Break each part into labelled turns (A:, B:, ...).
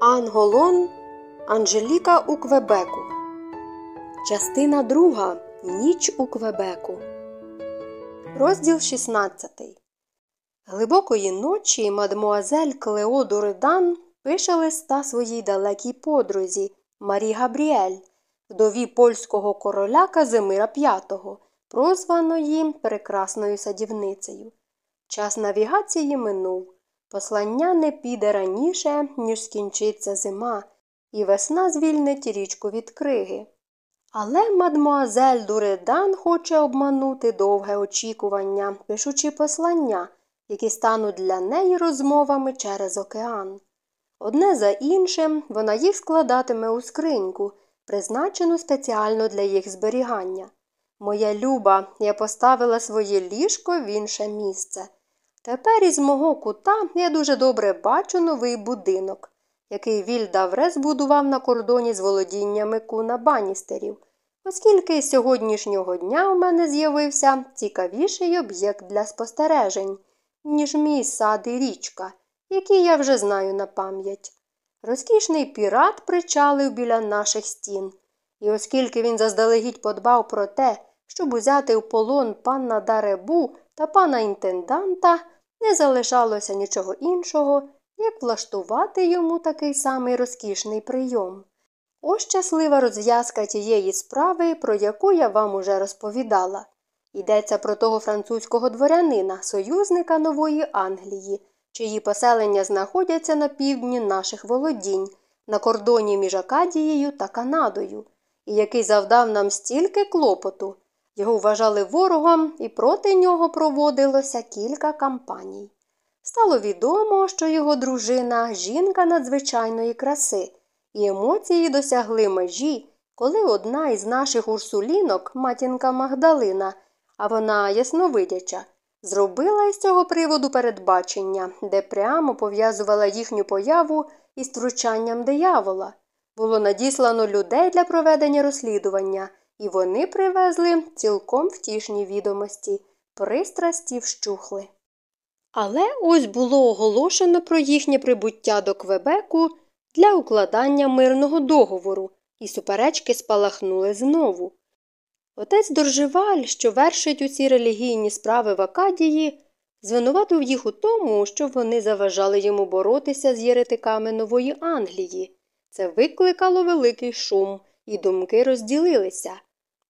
A: Анн Голон Анжеліка у Квебеку. Частина друга. Ніч у Квебеку. Розділ 16. Глибокої ночі мадмуазель Клео д'Уредан пише листа своїй далекій подрузі Марі Габріель, вдові польського короля Казимира V, прозваної Прекрасною садівницею. Час навігації минув. Послання не піде раніше, ніж скінчиться зима, і весна звільнить річку від криги. Але мадмуазель Дуредан хоче обманути довге очікування, пишучи послання, які стануть для неї розмовами через океан. Одне за іншим вона їх складатиме у скриньку, призначену спеціально для їх зберігання. Моя люба, я поставила своє ліжко в інше місце. Тепер із мого кута я дуже добре бачу новий будинок, який Вільдавре збудував на кордоні з володіннями куна баністерів, оскільки з сьогоднішнього дня у мене з'явився цікавіший об'єкт для спостережень, ніж мій сад і річка, які я вже знаю на пам'ять. Розкішний пірат причалив біля наших стін, і оскільки він заздалегідь подбав про те, щоб узяти в полон пана Даребу та пана інтенданта, не залишалося нічого іншого, як влаштувати йому такий самий розкішний прийом. Ось щаслива розв'язка тієї справи, про яку я вам уже розповідала. Йдеться про того французького дворянина, союзника Нової Англії, чиї поселення знаходяться на півдні наших володінь, на кордоні між Акадією та Канадою, і який завдав нам стільки клопоту. Його вважали ворогом, і проти нього проводилося кілька кампаній. Стало відомо, що його дружина жінка надзвичайної краси, і емоції досягли межі, коли одна із наших урсулінок, матінка Магдалина, а вона ясновидяча, зробила із цього приводу передбачення, де прямо пов'язувала їхню появу із втручанням диявола. Було надіслано людей для проведення розслідування і вони привезли цілком втішні відомості, пристрасті вщухли. Але ось було оголошено про їхнє прибуття до Квебеку для укладання мирного договору, і суперечки спалахнули знову. Отець Дорживаль, що вершить усі релігійні справи в Акадії, звинуватив їх у тому, що вони заважали йому боротися з єретиками Нової Англії. Це викликало великий шум, і думки розділилися.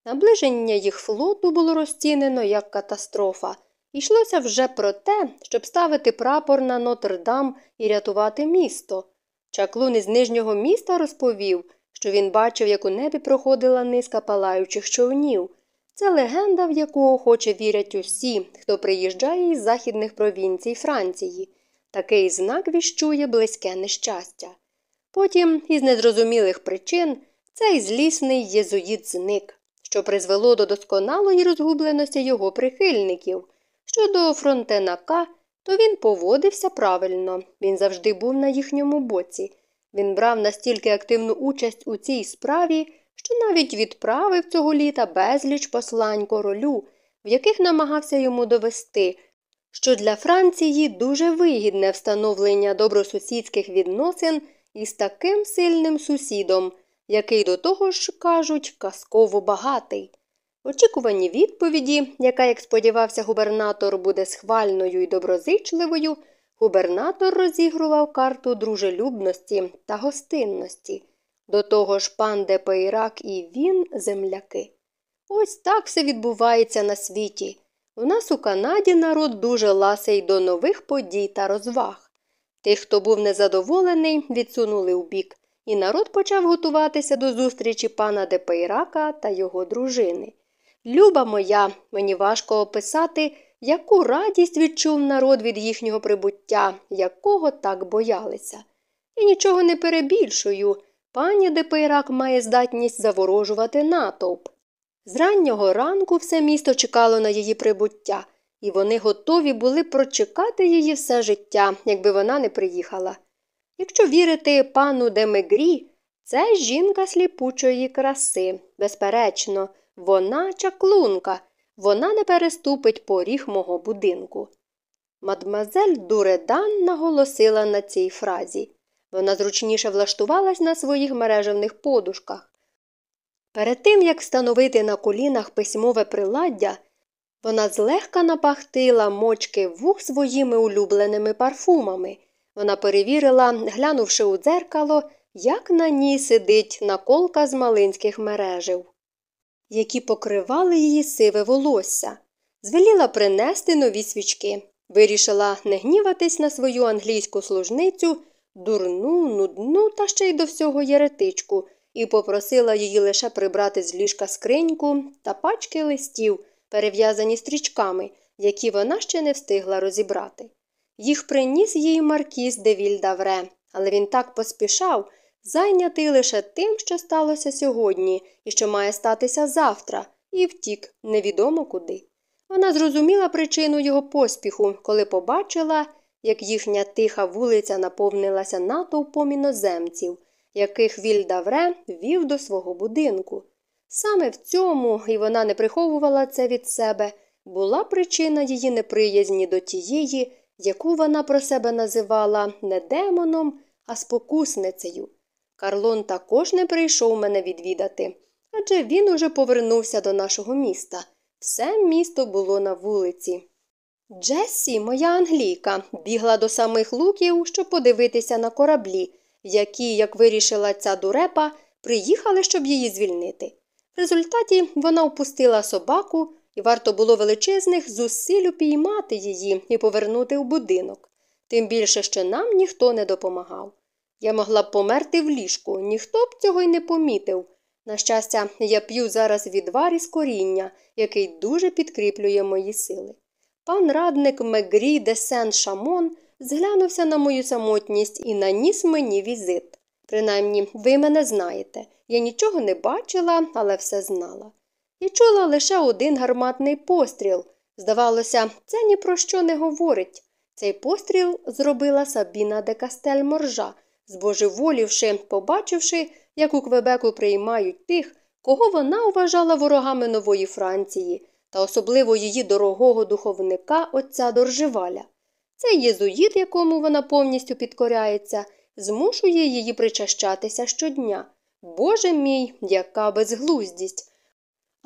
A: Наближення їх флоту було розцінено як катастрофа. Йшлося вже про те, щоб ставити прапор на Нотр-Дам і рятувати місто. Чаклун із нижнього міста розповів, що він бачив, як у небі проходила низка палаючих човнів. Це легенда, в яку охоче вірять усі, хто приїжджає із західних провінцій Франції. Такий знак віщує близьке нещастя. Потім, із незрозумілих причин, цей злісний єзуїт зник що призвело до досконалої розгубленості його прихильників. Щодо фронтенака, то він поводився правильно, він завжди був на їхньому боці. Він брав настільки активну участь у цій справі, що навіть відправив цього літа безліч послань королю, в яких намагався йому довести, що для Франції дуже вигідне встановлення добросусідських відносин із таким сильним сусідом, який до того ж, кажуть, казково багатий. Очікувані відповіді, яка, як сподівався губернатор, буде схвальною і доброзичливою, губернатор розігрував карту дружелюбності та гостинності. До того ж пан де Пейрак і він земляки. Ось так все відбувається на світі. У нас у Канаді народ дуже ласий до нових подій та розваг. Тих, хто був незадоволений, відсунули вбік, і народ почав готуватися до зустрічі пана де Пейрака та його дружини. Люба моя, мені важко описати, яку радість відчув народ від їхнього прибуття, якого так боялися. І нічого не перебільшую. Пані де Пейрак має здатність заворожувати натовп. З раннього ранку все місто чекало на її прибуття, і вони готові були прочекати її все життя, якби вона не приїхала. Якщо вірити пану де Мегрі, це жінка сліпучої краси. Безперечно, вона чаклунка, вона не переступить поріг мого будинку. Мадмазель Дуредан наголосила на цій фразі. Вона зручніше влаштувалась на своїх мережевних подушках. Перед тим, як встановити на колінах письмове приладдя, вона злегка напахтила мочки вух своїми улюбленими парфумами. Вона перевірила, глянувши у дзеркало, як на ній сидить наколка з малинських мережів, які покривали її сиве волосся. Звеліла принести нові свічки. Вирішила не гніватись на свою англійську служницю, дурну, нудну та ще й до всього єретичку, і попросила її лише прибрати з ліжка скриньку та пачки листів, перев'язані стрічками, які вона ще не встигла розібрати. Їх приніс їй маркіз де Вільдавре, але він так поспішав, зайнятий лише тим, що сталося сьогодні і що має статися завтра, і втік невідомо куди. Вона зрозуміла причину його поспіху, коли побачила, як їхня тиха вулиця наповнилася натовпом іноземців, яких Вільдавре вів до свого будинку. Саме в цьому, і вона не приховувала це від себе, була причина її неприязні до тієї, яку вона про себе називала не демоном, а спокусницею. Карлон також не прийшов мене відвідати, адже він уже повернувся до нашого міста. Все місто було на вулиці. Джессі, моя англійка, бігла до самих луків, щоб подивитися на кораблі, які, як вирішила ця дурепа, приїхали, щоб її звільнити. В результаті вона впустила собаку, і варто було величезних зусиль упіймати її і повернути в будинок. Тим більше, що нам ніхто не допомагав. Я могла б померти в ліжку, ніхто б цього й не помітив. На щастя, я п'ю зараз відвар із коріння, який дуже підкріплює мої сили. Пан радник Мегрі де Сен Шамон зглянувся на мою самотність і наніс мені візит. Принаймні, ви мене знаєте. Я нічого не бачила, але все знала. І чула лише один гарматний постріл. Здавалося, це ні про що не говорить. Цей постріл зробила Сабіна де Кастель Моржа, збожеволівши, побачивши, як у Квебеку приймають тих, кого вона вважала ворогами нової Франції, та особливо її дорогого духовника отця Дорживаля. Цей єзуїт, якому вона повністю підкоряється, змушує її причащатися щодня. Боже мій, яка безглуздість!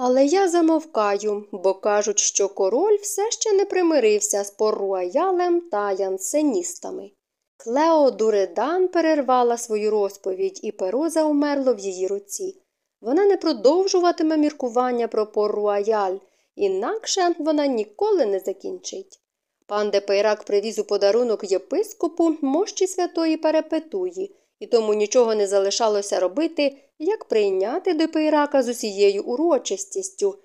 A: Але я замовкаю, бо кажуть, що король все ще не примирився з поруаялем та янсеністами. Клео Дуредан перервала свою розповідь, і перо завмерло в її руці. Вона не продовжуватиме міркування про поруаяль, інакше вона ніколи не закінчить. Пан Депейрак привіз у подарунок єпископу мощі святої Перепетуї, і тому нічого не залишалося робити, як прийняти Депейрака з усією урочистістю.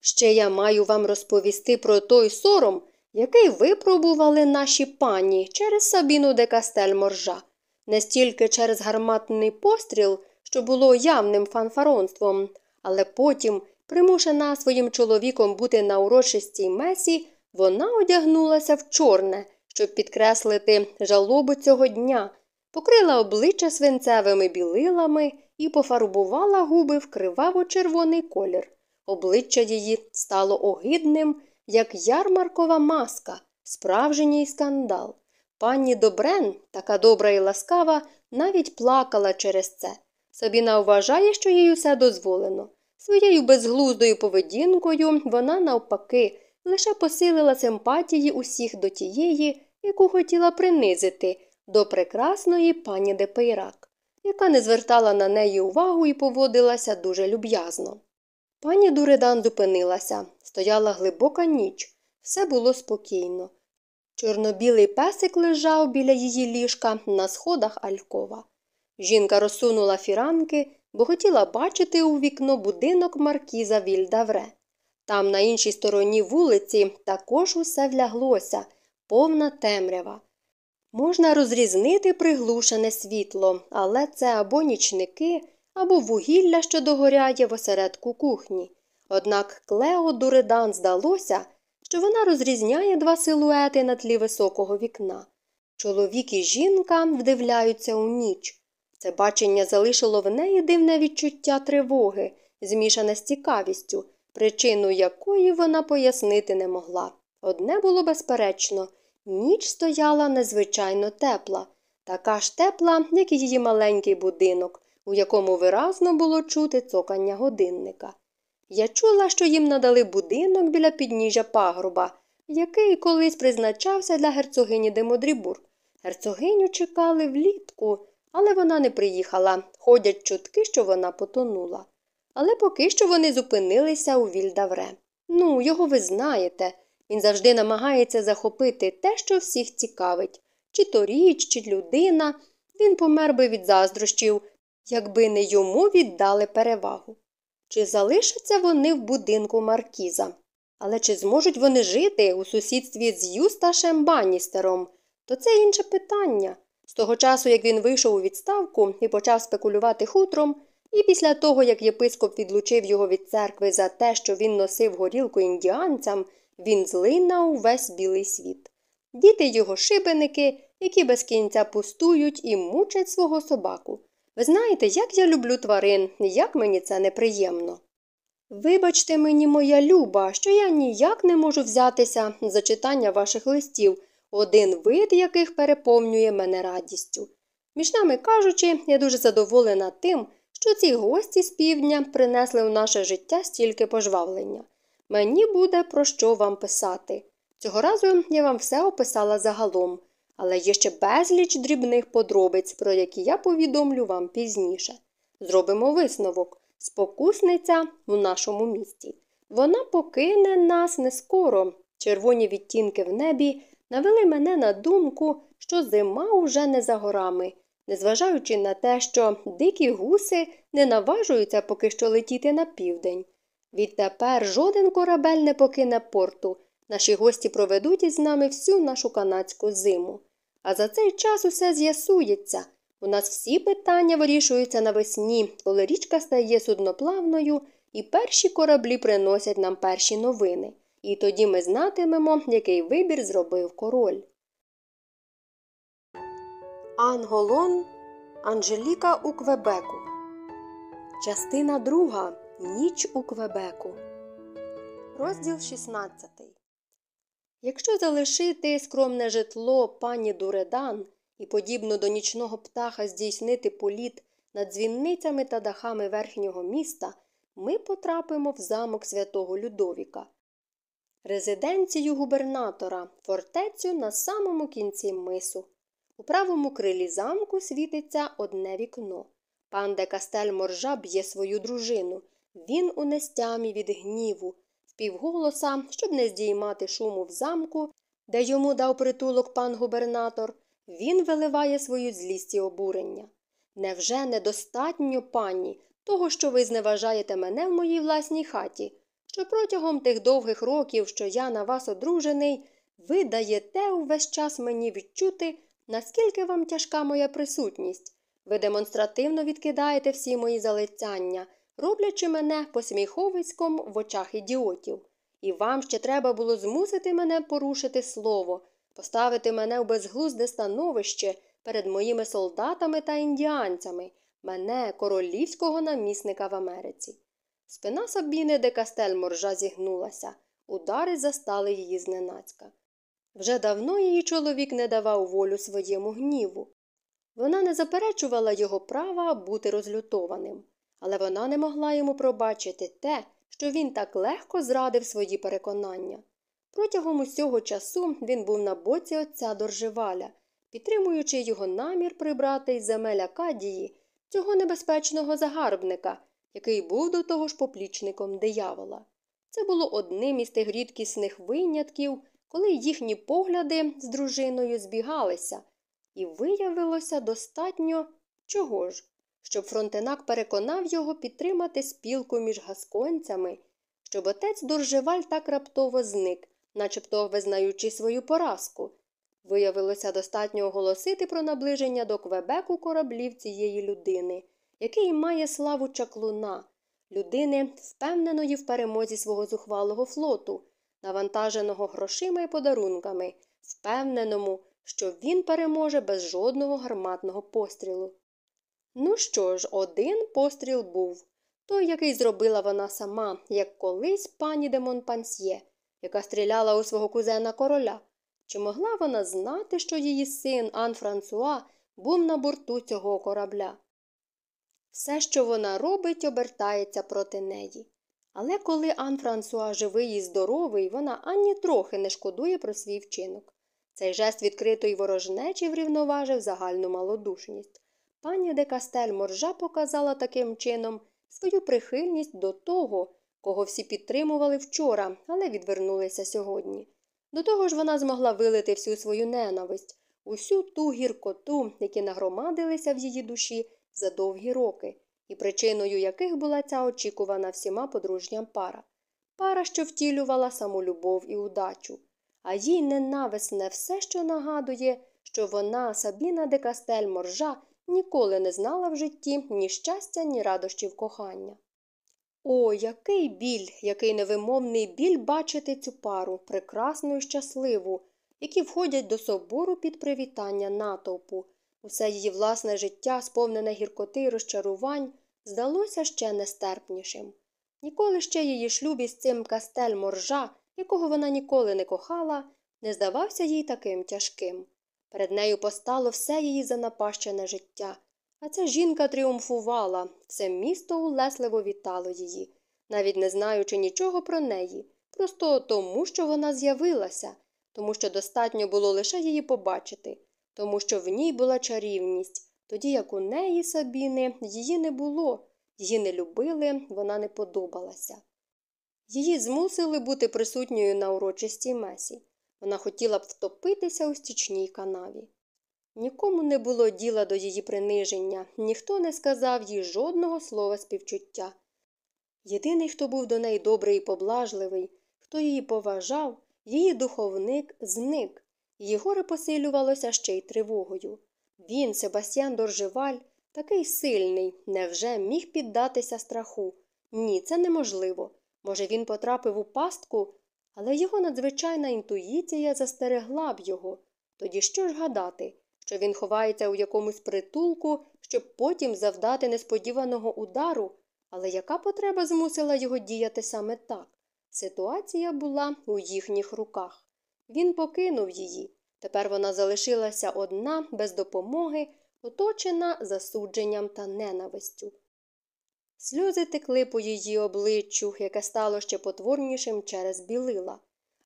A: Ще я маю вам розповісти про той сором, який випробували наші пані через Сабіну де Кастель Моржа, не стільки через гарматний постріл, що було явним фанфаронством, але потім, примушена своїм чоловіком бути на урочистій месі, вона одягнулася в чорне, щоб підкреслити жалобу цього дня, покрила обличчя свинцевими білилами і пофарбувала губи в криваво-червоний колір. Обличчя її стало огидним, як ярмаркова маска, справжній скандал. Пані Добрен, така добра і ласкава, навіть плакала через це. Сабіна вважає, що їй усе дозволено. Своєю безглуздою поведінкою вона, навпаки, лише посилила симпатії усіх до тієї, яку хотіла принизити, до прекрасної пані Депейрак, яка не звертала на неї увагу і поводилася дуже люб'язно. Пані Дуредан зупинилася, стояла глибока ніч, все було спокійно. Чорнобілий песик лежав біля її ліжка на сходах Алькова. Жінка розсунула фіранки, бо хотіла бачити у вікно будинок маркіза Вільдавре. Там, на іншій стороні вулиці, також усе вляглося, повна темрява. Можна розрізнити приглушене світло, але це або нічники, або вугілля, що догоряє в осередку кухні. Однак Клео Дуредан здалося, що вона розрізняє два силуети на тлі високого вікна. Чоловік і жінка вдивляються у ніч. Це бачення залишило в неї дивне відчуття тривоги, змішане з цікавістю, причину якої вона пояснити не могла. Одне було безперечно ніч стояла незвичайно тепла. така ж тепла, як і її маленький будинок, у якому виразно було чути цокання годинника. Я чула, що їм надали будинок біля підніжжя пагорба, який колись призначався для герцогині Демодрібур. Герцогиню чекали влітку, але вона не приїхала. Ходять чутки, що вона потонула. Але поки що вони зупинилися у Вільдавре. Ну, його ви знаєте. Він завжди намагається захопити те, що всіх цікавить чи то річ, чи людина. Він помер би від заздрощів, якби не йому віддали перевагу. Чи залишаться вони в будинку Маркіза? Але чи зможуть вони жити у сусідстві з Юсташем Банністером? То це інше питання. З того часу, як він вийшов у відставку і почав спекулювати хутром, і після того, як єпископ відлучив його від церкви за те, що він носив горілку індіанцям, він злий на увесь білий світ. Діти його шибеники, які без кінця пустують і мучать свого собаку. Ви знаєте, як я люблю тварин, як мені це неприємно. Вибачте мені, моя люба, що я ніяк не можу взятися за читання ваших листів, один вид яких переповнює мене радістю. Між нами кажучи, я дуже задоволена тим, що ці гості з півдня принесли в наше життя стільки пожвавлення. Мені буде про що вам писати. Цього разу я вам все описала загалом, але є ще безліч дрібних подробиць, про які я повідомлю вам пізніше. Зробимо висновок спокусниця в нашому місті. Вона покине нас не скоро. Червоні відтінки в небі навели мене на думку, що зима уже не за горами, незважаючи на те, що дикі гуси не наважуються поки що летіти на південь. Відтепер жоден корабель не покине порту. Наші гості проведуть із нами всю нашу канадську зиму. А за цей час усе з'ясується. У нас всі питання вирішуються навесні, коли річка стає судноплавною, і перші кораблі приносять нам перші новини. І тоді ми знатимемо, який вибір зробив король. Анголон Анжеліка у Квебеку. Частина друга. Ніч у Квебеку. Розділ 16. Якщо залишити скромне житло пані Дуредан і, подібно до нічного птаха, здійснити політ над дзвінницями та дахами верхнього міста, ми потрапимо в замок святого Людовіка, резиденцію губернатора, фортецю на самому кінці мису. У правому крилі замку світиться одне вікно. Пан де Кастель Моржа б'є свою дружину. Він у нестямі від гніву, впівголоса, щоб не здіймати шуму в замку, де йому дав притулок пан губернатор, він виливає свою злість і обурення. Невже недостатньо, пані, того, що ви зневажаєте мене в моїй власній хаті, що протягом тих довгих років, що я на вас одружений, ви даєте увесь час мені відчути, наскільки вам тяжка моя присутність. Ви демонстративно відкидаєте всі мої залицяння, роблячи мене посміховиськом в очах ідіотів. І вам ще треба було змусити мене порушити слово, поставити мене в безглузде становище перед моїми солдатами та індіанцями, мене, королівського намісника в Америці. Спина Сабіни де Кастель моржа зігнулася, удари застали її зненацька. Вже давно її чоловік не давав волю своєму гніву. Вона не заперечувала його права бути розлютованим, але вона не могла йому пробачити те, що він так легко зрадив свої переконання. Протягом усього часу він був на боці отця Доржеваля, підтримуючи його намір прибрати із земель Акадії цього небезпечного загарбника, який був до того ж поплічником диявола. Це було одним із тих рідкісних винятків, коли їхні погляди з дружиною збігалися, і виявилося достатньо чого ж, щоб фронтенак переконав його підтримати спілку між гасконцями, щоб отець Доржеваль так раптово зник, начебто визнаючи свою поразку. Виявилося достатньо оголосити про наближення до Квебеку кораблів цієї людини, який має славу чаклуна, людини, впевненої в перемозі свого зухвалого флоту, навантаженого грошима і подарунками, впевненому, що він переможе без жодного гарматного пострілу. Ну що ж, один постріл був той, який зробила вона сама, як колись пані де Монпансьє, яка стріляла у свого кузена короля. Чи могла вона знати, що її син Ан Франсуа був на борту цього корабля. Все, що вона робить, обертається проти неї. Але коли Ан Франсуа живий і здоровий, вона ані трохи не шкодує про свій вчинок. Цей жест відкритої ворожнечі врівноважив загальну малодушність. Пані де Кастель Моржа показала таким чином свою прихильність до того, кого всі підтримували вчора, але відвернулися сьогодні. До того ж вона змогла вилити всю свою ненависть, усю ту гіркоту, які нагромадилися в її душі за довгі роки, і причиною яких була ця очікувана всіма подружня пара. Пара, що втілювала саму любов і удачу, а їй ненависне все, що нагадує, що вона, Сабіна де Кастель Моржа, ніколи не знала в житті ні щастя, ні радощів кохання. О, який біль, який невимовний біль бачити цю пару, прекрасну і щасливу, які входять до собору під привітання натовпу. Усе її власне життя, сповнене гіркоти й розчарувань, здалося ще нестерпнішим. Ніколи ще її шлюб із цим кастель моржа, якого вона ніколи не кохала, не здавався їй таким тяжким. Перед нею постало все її занапащене життя, а ця жінка тріумфувала, все місто улесливо вітало її, навіть не знаючи нічого про неї, просто тому, що вона з'явилася, тому що достатньо було лише її побачити, тому що в ній була чарівність, тоді як у неї Сабіни її не було, її не любили, вона не подобалася. Її змусили бути присутньою на урочистій месі. Вона хотіла б втопитися у стічній канаві. Нікому не було діла до її приниження, ніхто не сказав їй жодного слова співчуття. Єдиний, хто був до неї добрий і поблажливий, хто її поважав, її духовник зник, її горе посилювалося ще й тривогою. Він, Себастьян Доржеваль, такий сильний, невже міг піддатися страху? Ні, це неможливо. Може, він потрапив у пастку, але його надзвичайна інтуїція застерегла б його. Тоді що ж гадати? що він ховається у якомусь притулку, щоб потім завдати несподіваного удару, але яка потреба змусила його діяти саме так? Ситуація була у їхніх руках. Він покинув її. Тепер вона залишилася одна, без допомоги, оточена засудженням та ненавистю. Сльози текли по її обличчю, яке стало ще потворнішим через білила.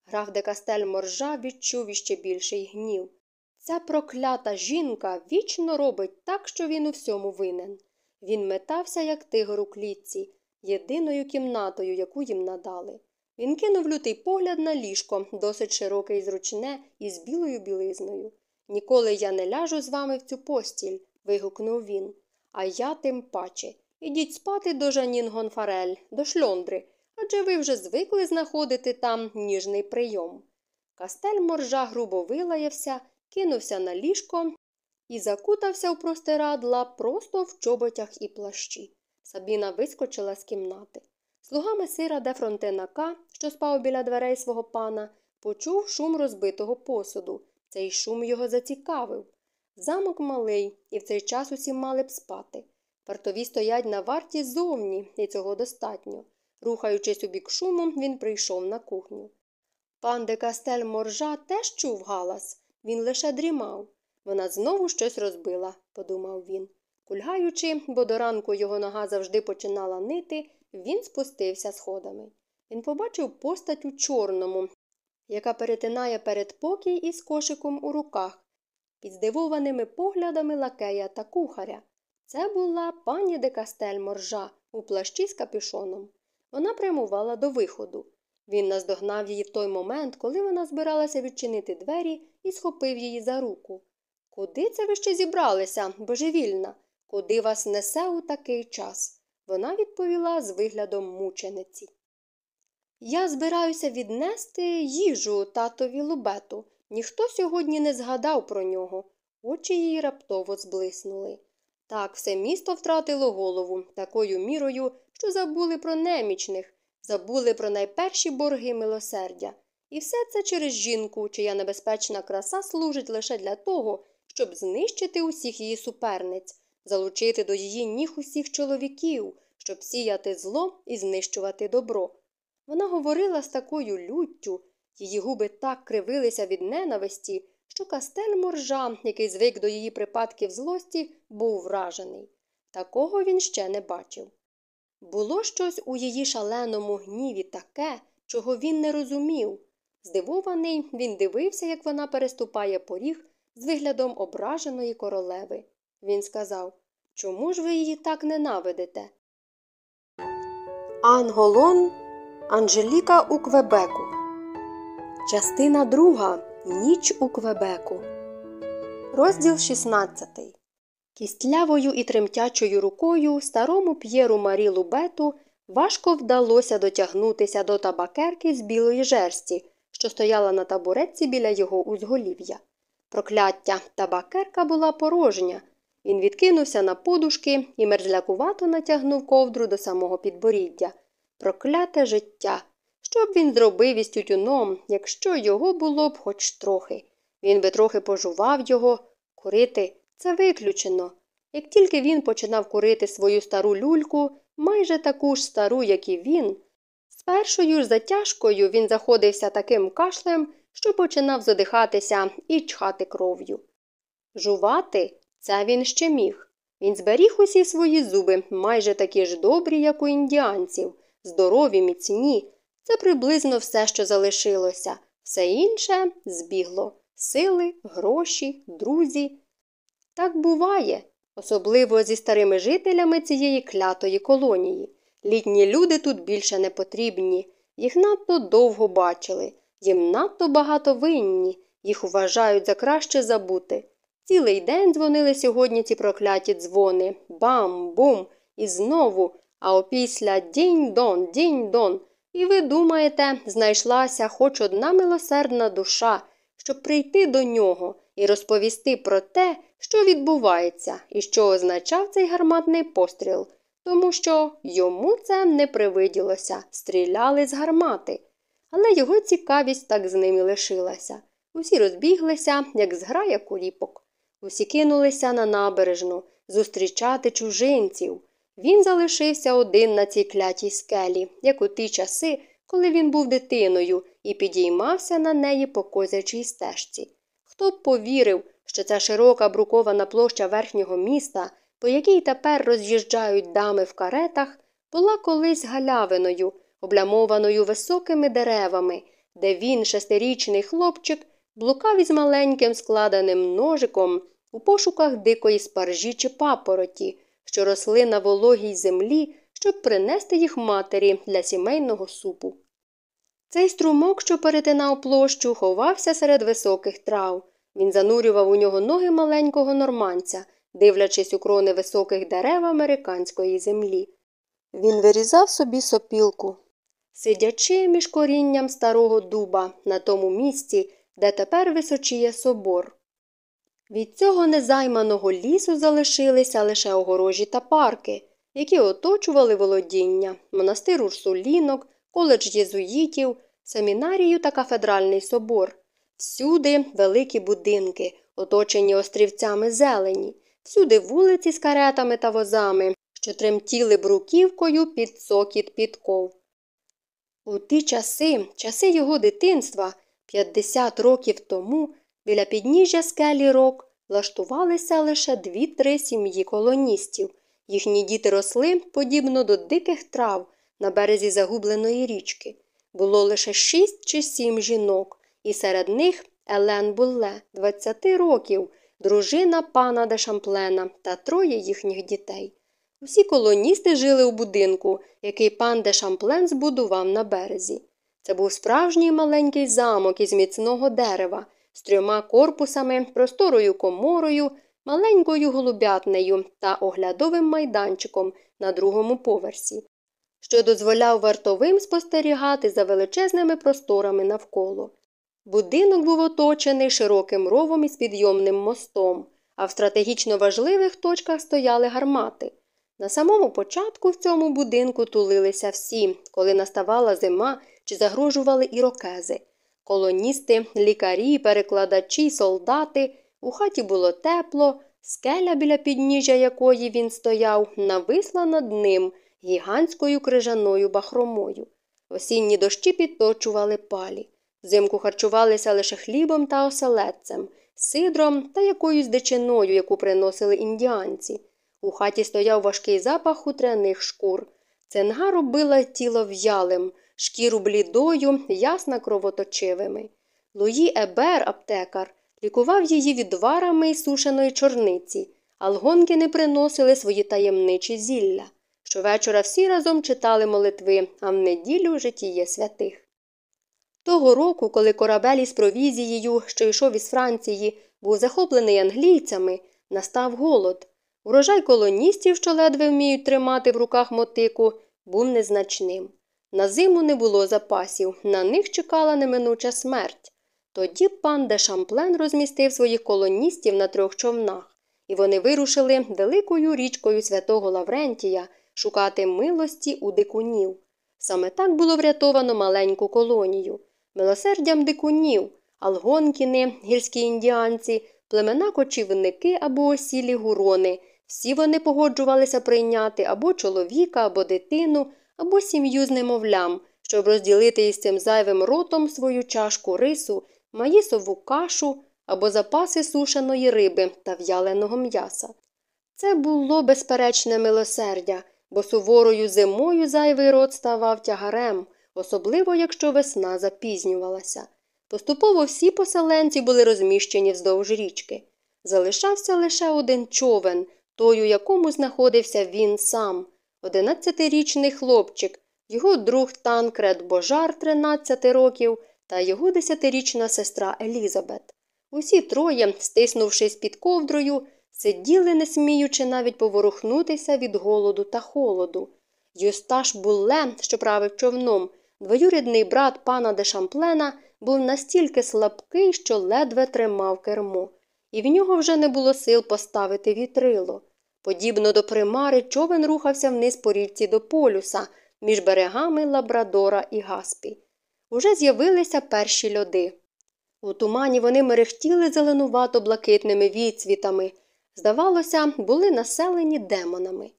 A: Граф де Кастель моржа відчув іще більший гнів. Ця проклята жінка вічно робить так, що він у всьому винен. Він метався, як тигр у клітці, єдиною кімнатою, яку їм надали. Він кинув лютий погляд на ліжко, досить широке і зручне, із білою білизною. Ніколи я не ляжу з вами в цю постіль. вигукнув він. А я тим паче. Ідіть спати до Жанін Гонфарель, до шльондри, адже ви вже звикли знаходити там ніжний прийом. Кастель моржа грубо вилаявся кинувся на ліжко і закутався у простирадла просто в чоботях і плащі. Сабіна вискочила з кімнати. Слуга месира де Фронтенака, що спав біля дверей свого пана, почув шум розбитого посуду. Цей шум його зацікавив. Замок малий, і в цей час усі мали б спати. Вартові стоять на варті зовні, і цього достатньо. Рухаючись у бік шуму, він прийшов на кухню. Пан де Кастель Моржа теж чув галас. Він лише дрімав. Вона знову щось розбила, подумав він. Кульгаючи, бо до ранку його нога завжди починала нити, він спустився сходами. Він побачив постать у чорному, яка перетинає передпокій із кошиком у руках, під здивованими поглядами лакея та кухаря. Це була пані де Кастель моржа у плащі з капюшоном. Вона прямувала до виходу. Він наздогнав її в той момент, коли вона збиралася відчинити двері і схопив її за руку. Куди це ви ще зібралися, божевільна? Куди вас несе у такий час? Вона відповіла з виглядом мучениці. Я збираюся віднести їжу татові лубету. Ніхто сьогодні не згадав про нього. Очі її раптово зблиснули. Так, все місто втратило голову такою мірою, що забули про немічних, забули про найперші борги милосердя. І все це через жінку, чия небезпечна краса служить лише для того, щоб знищити усіх її суперниць, залучити до її ніг усіх чоловіків, щоб сіяти зло і знищувати добро. Вона говорила з такою люттю, її губи так кривилися від ненависті, що Кастель Моржа, який звик до її припадків злості, був вражений. Такого він ще не бачив. Було щось у її шаленому гніві таке, чого він не розумів. Здивований, він дивився, як вона переступає поріг з виглядом ображеної королеви. Він сказав Чому ж ви її так ненавидите? Анголон Анжеліка у Квебеку. Частина друга. Ніч у Квебеку. Розділ 16. Кістлявою і тремтячою рукою старому п'єру Марі Лубету важко вдалося дотягнутися до табакерки з білої жерсті, що стояла на табуретці біля його узголів'я. Прокляття табакерка була порожня. Він відкинувся на подушки і мерзлякувато натягнув ковдру до самого підборіддя. Прокляте життя. Що б він зробив із тютюном, якщо його було б хоч трохи? Він би трохи пожував його, курити це виключено. Як тільки він починав курити свою стару люльку, майже таку ж стару, як і він, з першою ж затяжкою він заходився таким кашлем, що починав задихатися і чхати кров'ю. Жувати це він ще міг. Він зберіг усі свої зуби, майже такі ж добрі, як у індіанців, здорові, міцні. Це приблизно все, що залишилося, все інше збігло сили, гроші, друзі. Так буває, особливо зі старими жителями цієї клятої колонії. Літні люди тут більше не потрібні, їх надто довго бачили, їм надто багато винні, їх вважають за краще забути. Цілий день дзвонили сьогодні ці прокляті дзвони бам, бум, і знову, а опісля дінь-дон, дінь-дон. І ви думаєте, знайшлася хоч одна милосердна душа, щоб прийти до нього і розповісти про те, що відбувається і що означав цей гарматний постріл, тому що йому це не привиділося, стріляли з гармати. Але його цікавість так з ними лишилася. Усі розбіглися, як зграя куліпок. Усі кинулися на набережну зустрічати чужинців. Він залишився один на цій клятій скелі, як у ті часи, коли він був дитиною і підіймався на неї по козячій стежці. Хто б повірив, що ця широка брукована площа верхнього міста, по якій тепер роз'їжджають дами в каретах, була колись галявиною, облямованою високими деревами, де він, шестирічний хлопчик, блукав із маленьким складеним ножиком у пошуках дикої спаржі чи папороті, що росли на вологій землі, щоб принести їх матері для сімейного супу. Цей струмок, що перетинав площу, ховався серед високих трав. Він занурював у нього ноги маленького норманця, дивлячись у крони високих дерев американської землі. Він вирізав собі сопілку, сидячи між корінням старого дуба на тому місці, де тепер височіє собор. Від цього незайманого лісу залишилися лише огорожі та парки, які оточували володіння, монастир урсулінок, коледж єзуїтів, семінарію та кафедральний собор. Всюди великі будинки, оточені острівцями зелені, всюди вулиці з каретами та возами, що тремтіли бруківкою під сокіт підков. У ті часи, часи його дитинства, 50 років тому, біля підніжжя скелі рок влаштувалися лише дві-три сім'ї колоністів. Їхні діти росли подібно до диких трав на березі загубленої річки. Було лише шість чи сім жінок, і серед них Елен Булле, 20 років, дружина пана де Шамплена та троє їхніх дітей. Усі колоністи жили у будинку, який пан де Шамплен збудував на березі. Це був справжній маленький замок із міцного дерева, з трьома корпусами, просторою коморою, маленькою голубятнею та оглядовим майданчиком на другому поверсі, що дозволяв вартовим спостерігати за величезними просторами навколо. Будинок був оточений широким ровом із підйомним мостом, а в стратегічно важливих точках стояли гармати. На самому початку в цьому будинку тулилися всі, коли наставала зима чи загрожували ірокези. Колоністи, лікарі, перекладачі, солдати. У хаті було тепло, скеля, біля підніжжя якої він стояв, нависла над ним гігантською крижаною бахромою. Осінні дощі підточували палі. Взимку харчувалися лише хлібом та оселедцем, сидром та якоюсь дичиною, яку приносили індіанці. У хаті стояв важкий запах хутряних шкур. Цинга робила тіло в'ялим, шкіру блідою, ясна кровоточивими. Луї Ебер, аптекар, лікував її відварами із сушеної чорниці, алгонки не приносили свої таємничі зілля. Щовечора всі разом читали молитви, а в неділю житіє святих. Того року, коли корабель із провізією, що йшов із Франції, був захоплений англійцями, настав голод. Урожай колоністів, що ледве вміють тримати в руках мотику, був незначним. На зиму не було запасів, на них чекала неминуча смерть. Тоді пан де Шамплен розмістив своїх колоністів на трьох човнах, і вони вирушили великою річкою святого Лаврентія шукати милості у дикунів. Саме так було врятовано маленьку колонію. Милосердям дикунів, алгонкіни, гірські індіанці, племена кочівники або осілі гурони. Всі вони погоджувалися прийняти або чоловіка, або дитину, або сім'ю з немовлям, щоб розділити із цим зайвим ротом свою чашку рису, маїсову кашу або запаси сушеної риби та в'яленого м'яса. Це було безперечне милосердя, бо суворою зимою зайвий рот ставав тягарем, особливо якщо весна запізнювалася. Поступово всі поселенці були розміщені вздовж річки. Залишався лише один човен, той, у якому знаходився він сам, одинадцятирічний хлопчик, його друг Танкред Божар, 13 років, та його десятирічна сестра Елізабет. Усі троє, стиснувшись під ковдрою, сиділи, не сміючи навіть поворухнутися від голоду та холоду. Юсташ Булле, що правив човном, двоюрідний брат пана де Шамплена, був настільки слабкий, що ледве тримав кермо, і в нього вже не було сил поставити вітрило. Подібно до примари, човен рухався вниз по річці до полюса між берегами Лабрадора і Гаспі. Уже з'явилися перші льоди. У тумані вони мерехтіли зеленувато блакитними відцвітами. Здавалося, були населені демонами.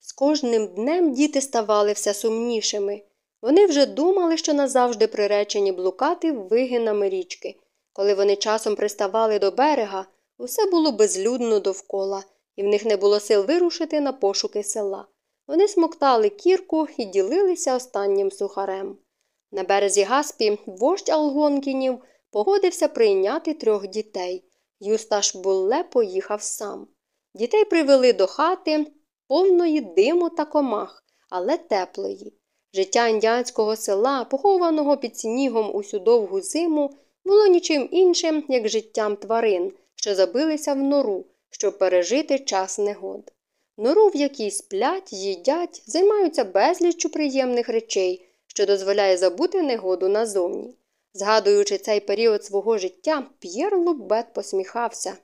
A: З кожним днем діти ставали все сумнішими. Вони вже думали, що назавжди приречені блукати вигинами річки. Коли вони часом приставали до берега, усе було безлюдно довкола, і в них не було сил вирушити на пошуки села. Вони смоктали кірку і ділилися останнім сухарем. На березі Гаспі вождь Алгонкінів погодився прийняти трьох дітей. Юсташ Булле поїхав сам. Дітей привели до хати повної диму та комах, але теплої. Життя індіанського села, похованого під снігом усю довгу зиму, було нічим іншим, як життям тварин, що забилися в нору, щоб пережити час негод. Нору, в якій сплять, їдять, займаються безліччю приємних речей, що дозволяє забути негоду назовні. Згадуючи цей період свого життя, П'єр Лубет посміхався.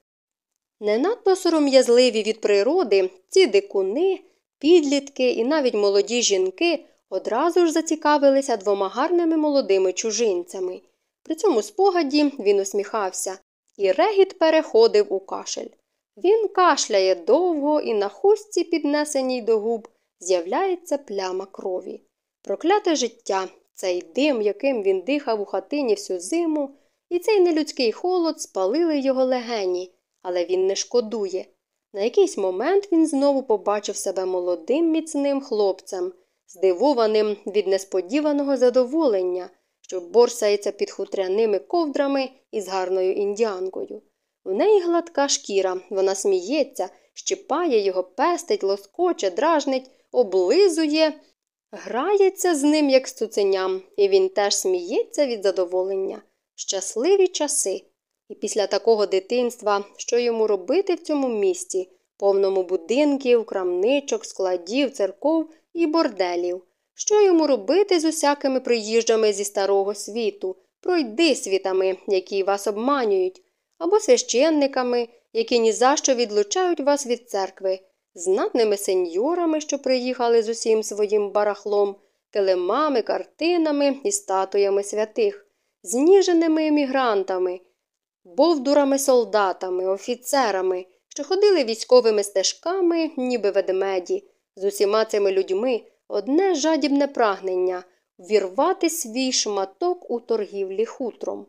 A: Не надто сором'язливі від природи ці дикуни, підлітки і навіть молоді жінки одразу ж зацікавилися двома гарними молодими чужинцями. При цьому спогаді він усміхався, і регіт переходив у кашель. Він кашляє довго і на хустці, піднесеній до губ, з'являється пляма крові. Прокляте життя, цей дим, яким він дихав у хатині всю зиму, і цей нелюдський холод спалили його легені, але він не шкодує. На якийсь момент він знову побачив себе молодим міцним хлопцем, здивованим від несподіваного задоволення, що борсається під хутряними ковдрами із гарною індіанкою. У неї гладка шкіра, вона сміється, щипає його, пестить, лоскоче, дражнить, облизує, грається з ним, як з цуценям, і він теж сміється від задоволення. Щасливі часи. І після такого дитинства, що йому робити в цьому місті, повному будинків, крамничок, складів, церков і борделів. Що йому робити з усякими приїжджами зі старого світу, пройди світами, які вас обманюють, або священниками, які ні за що відлучають вас від церкви, знатними сеньорами, що приїхали з усім своїм барахлом, килимами, картинами і статуями святих, зніженими емігрантами, бовдурами солдатами, офіцерами, що ходили військовими стежками, ніби ведмеді, з усіма цими людьми одне жадібне прагнення вірвати свій шматок у торгівлі хутром.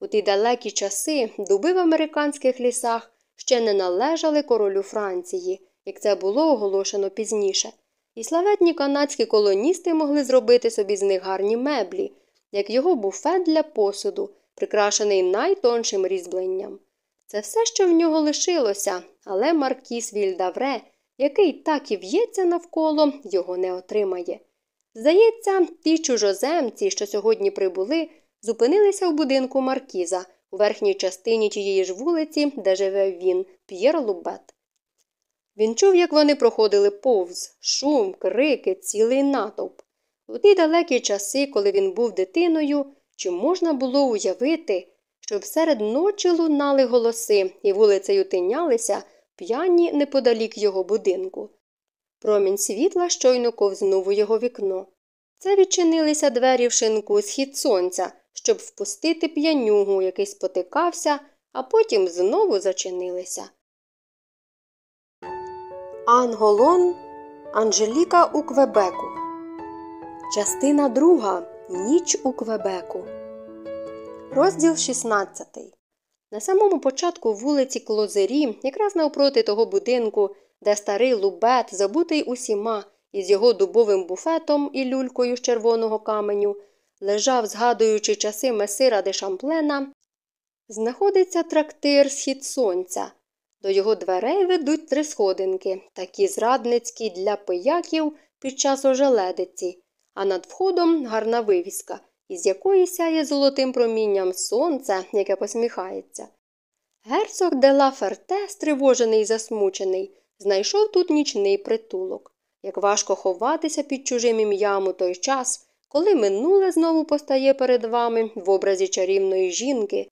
A: У ті далекі часи дуби в американських лісах ще не належали королю Франції, як це було оголошено пізніше, і славетні канадські колоністи могли зробити собі з них гарні меблі, як його буфет для посуду, прикрашений найтоншим різьбленням. Це все, що в нього лишилося, але Маркіс Вільдавре, який так і в'ється навколо, його не отримає. Здається, ті чужоземці, що сьогодні прибули, зупинилися в будинку Маркіза у верхній частині тієї ж вулиці, де живе він, П'єр Лубет. Він чув, як вони проходили повз, шум, крики, цілий натовп. У ті далекі часи, коли він був дитиною, чи можна було уявити, щоб серед ночі лунали голоси і вулицею тинялися п'яні неподалік його будинку. Промінь світла щойно ковзнув у його вікно. Це відчинилися двері в шинку схід сонця, щоб впустити п'янюгу, який спотикався, а потім знову зачинилися. Анголон Анжеліка у Квебеку. Частина друга. Ніч у Квебеку. Розділ 16. На самому початку вулиці Клозері, якраз навпроти того будинку, де старий лубет, забутий усіма, із його дубовим буфетом і люлькою з червоного каменю, лежав, згадуючи часи месира де Шамплена, знаходиться трактир Схід сонця. До його дверей ведуть три сходинки, такі зрадницькі для пияків під час ожеледиці, а над входом гарна вивіска, із якої сяє золотим промінням сонце, яке посміхається. Герцог де ла Ферте, стривожений і засмучений, знайшов тут нічний притулок. Як важко ховатися під чужим ім'ям у той час, коли минуле знову постає перед вами в образі чарівної жінки,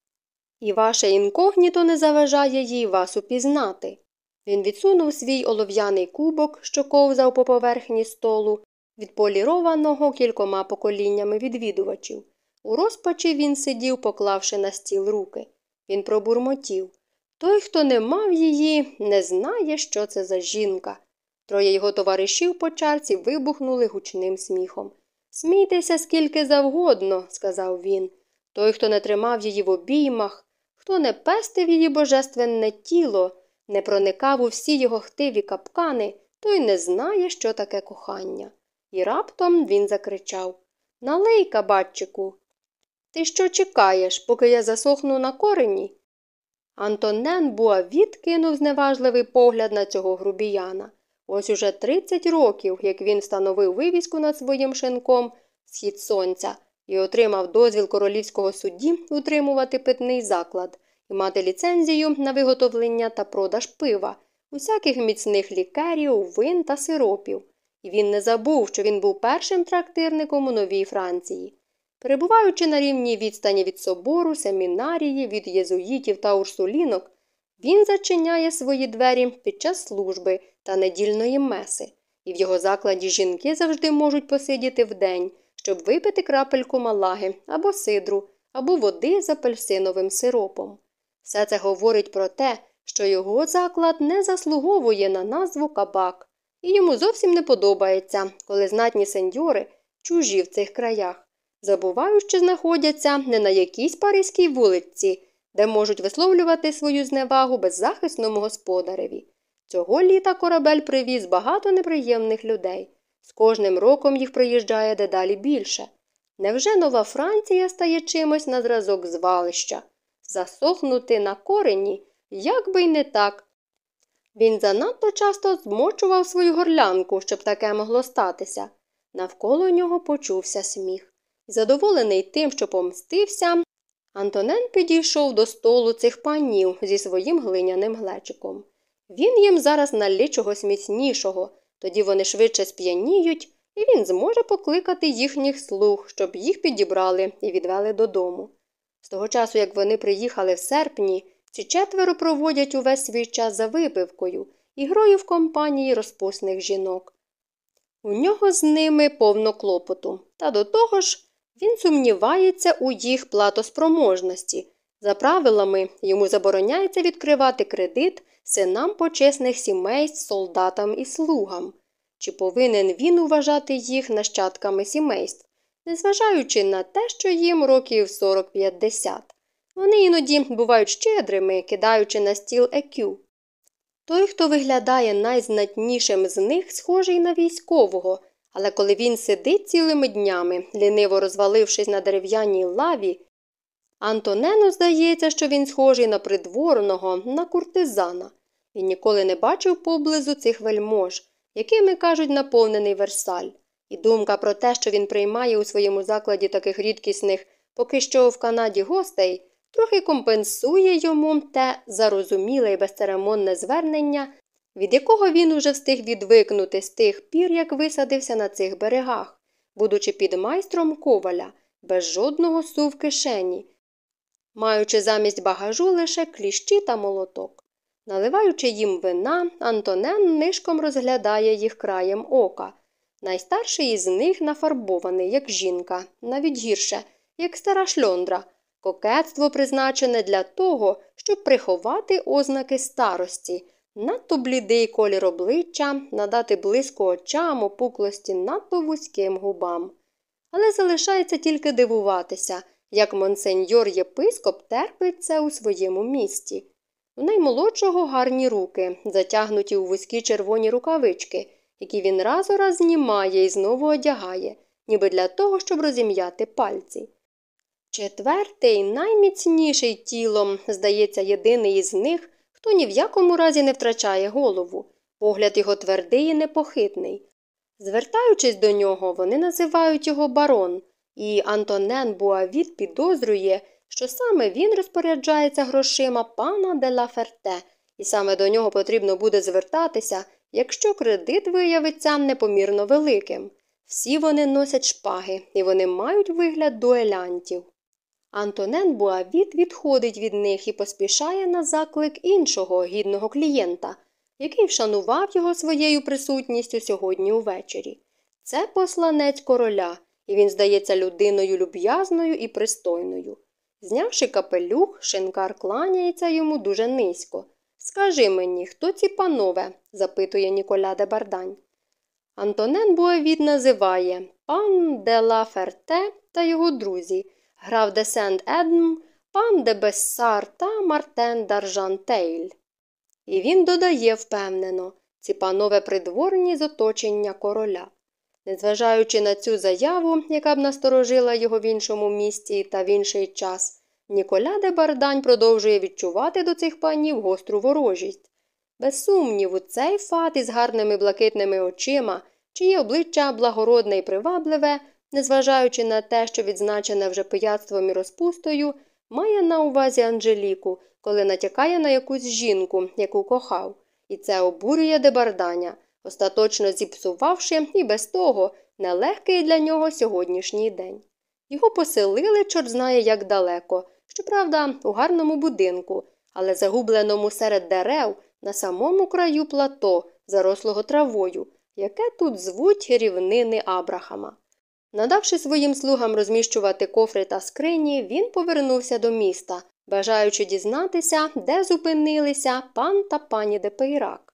A: і ваше інкогніто не заважає їй вас упізнати. Він відсунув свій олов'яний кубок, що ковзав по поверхні столу, відполірованого кількома поколіннями відвідувачів. У розпачі він сидів, поклавши на стіл руки. Він пробурмотів той, хто не мав її, не знає, що це за жінка. Троє його товаришів по чарці вибухнули гучним сміхом. Смійтеся скільки завгодно, сказав він. Той, хто не тримав її в обіймах, хто не пестив її божественне тіло, не проникав у всі його хтиві капкани, той не знає, що таке кохання. І раптом він закричав Налий, кабатчику. Ти що чекаєш, поки я засохну на корені? Антонен Буавіт кинув зневажливий погляд на цього грубіяна. Ось уже 30 років, як він встановив вивіску над своїм шинком схід сонця і отримав дозвіл королівського судді утримувати питний заклад і мати ліцензію на виготовлення та продаж пива, усяких міцних лікарів, вин та сиропів. І він не забув, що він був першим трактирником у Новій Франції. Перебуваючи на рівній відстані від собору, семінарії, від єзуїтів та урсулінок, він зачиняє свої двері під час служби та недільної меси, і в його закладі жінки завжди можуть посидіти вдень, щоб випити крапельку малаги або сидру, або води з апельсиновим сиропом. Все це говорить про те, що його заклад не заслуговує на назву кабак, і йому зовсім не подобається, коли знатні сеньори чужі в цих краях, забувають, що знаходяться не на якійсь паризькій вулиці, де можуть висловлювати свою зневагу беззахисному господареві. Цього літа корабель привіз багато неприємних людей. З кожним роком їх приїжджає дедалі більше. Невже нова Франція стає чимось на зразок звалища? Засохнути на корені, як би й не так. Він занадто часто змочував свою горлянку, щоб таке могло статися. Навколо нього почувся сміх. Задоволений тим, що помстився, Антонен підійшов до столу цих панів зі своїм глиняним глечиком. Він їм зараз налє чогось міцнішого, тоді вони швидше сп'яніють, і він зможе покликати їхніх слуг, щоб їх підібрали і відвели додому. З того часу, як вони приїхали в серпні, ці четверо проводять увесь свій час за випивкою і грою в компанії розпусних жінок. У нього з ними повно клопоту, та до того ж він сумнівається у їх платоспроможності. За правилами, йому забороняється відкривати кредит синам почесних сімейств, солдатам і слугам. Чи повинен він вважати їх нащадками сімейств? незважаючи на те, що їм років 40-50. Вони іноді бувають щедрими, кидаючи на стіл екю. Той, хто виглядає найзнатнішим з них, схожий на військового, але коли він сидить цілими днями, ліниво розвалившись на дерев'яній лаві, Антонену здається, що він схожий на придворного, на куртизана. Він ніколи не бачив поблизу цих вельмож, якими кажуть наповнений Версаль. І думка про те, що він приймає у своєму закладі таких рідкісних, поки що в Канаді гостей, трохи компенсує йому те зарозуміле і безцеремонне звернення, від якого він уже встиг відвикнути з тих пір, як висадився на цих берегах, будучи під майстром коваля, без жодного су в кишені, маючи замість багажу лише кліщі та молоток. Наливаючи їм вина, Антонен нишком розглядає їх краєм ока. Найстарший із них нафарбований, як жінка, навіть гірше, як стара шльондра, кокетство призначене для того, щоб приховати ознаки старості, надто блідий колір обличчя, надати блиску очам, опуклості надто вузьким губам. Але залишається тільки дивуватися, як монсеньор єпископ терпить це у своєму місті. У наймолодшого гарні руки, затягнуті у вузькі червоні рукавички, які він раз у раз знімає і знову одягає, ніби для того, щоб розім'яти пальці. Четвертий, найміцніший тілом, здається, єдиний із них, хто ні в якому разі не втрачає голову. Погляд його твердий і непохитний. Звертаючись до нього, вони називають його барон, і Антонен Буавіт підозрює, що саме він розпоряджається грошима пана де ла Ферте, і саме до нього потрібно буде звертатися, якщо кредит виявиться непомірно великим. Всі вони носять шпаги, і вони мають вигляд дуелянтів. Антонен Буавіт відходить від них і поспішає на заклик іншого гідного клієнта, який вшанував його своєю присутністю сьогодні увечері. Це посланець короля, і він здається людиною люб'язною і пристойною. Знявши капелюх, шинкар кланяється йому дуже низько. Скажи мені, хто ці панове? запитує Ніколя де Бардань. Антонен Буавіт називає пан де ла Ферте та його друзі, граф де Сент Едм, пан де Бессар та Мартен Даржантейль. І він додає впевнено ці панове придворні з оточення короля. Незважаючи на цю заяву, яка б насторожила його в іншому місті та в інший час, Ніколя де Бардань продовжує відчувати до цих панів гостру ворожість. Без сумніву, цей фат із гарними блакитними очима, чиє обличчя благородне і привабливе, незважаючи на те, що відзначене вже пияцтвом і розпустою, має на увазі Анжеліку, коли натякає на якусь жінку, яку кохав, і це обурює дебарданя, остаточно зіпсувавши і без того нелегкий для нього сьогоднішній день. Його поселили, чорт знає, як далеко, щоправда, у гарному будинку, але загубленому серед дерев на самому краю плато, зарослого травою, яке тут звуть рівнини Абрахама. Надавши своїм слугам розміщувати кофри та скрині, він повернувся до міста, бажаючи дізнатися, де зупинилися пан та пані Депейрак.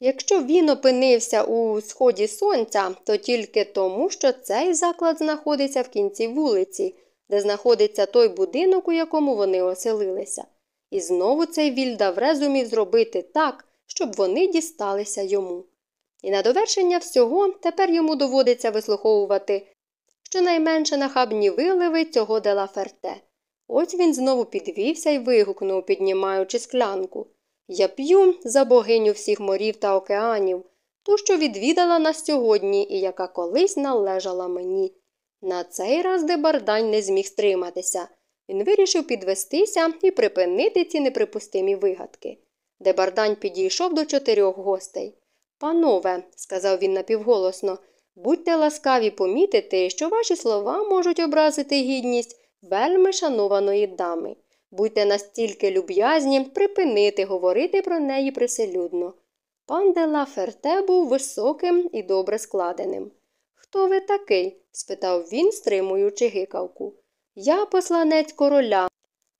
A: Якщо він опинився у сході сонця, то тільки тому, що цей заклад знаходиться в кінці вулиці, де знаходиться той будинок, у якому вони оселилися. І знову цей Вільдавре зумів зробити так, щоб вони дісталися йому. І на довершення всього тепер йому доводиться вислуховувати щонайменше нахабні виливи цього делаферте. Ось він знову підвівся і вигукнув, піднімаючи склянку. Я п'ю за богиню всіх морів та океанів, ту, що відвідала нас сьогодні і яка колись належала мені. На цей раз Дебардань не зміг стриматися. Він вирішив підвестися і припинити ці неприпустимі вигадки. Дебардань підійшов до чотирьох гостей. Панове, сказав він напівголосно, будьте ласкаві помітити, що ваші слова можуть образити гідність вельми шанованої дами. Будьте настільки люб'язні припинити говорити про неї приселюдно. Пан де ла Ферте був високим і добре складеним. Хто ви такий? спитав він, стримуючи гикавку. Я посланець короля,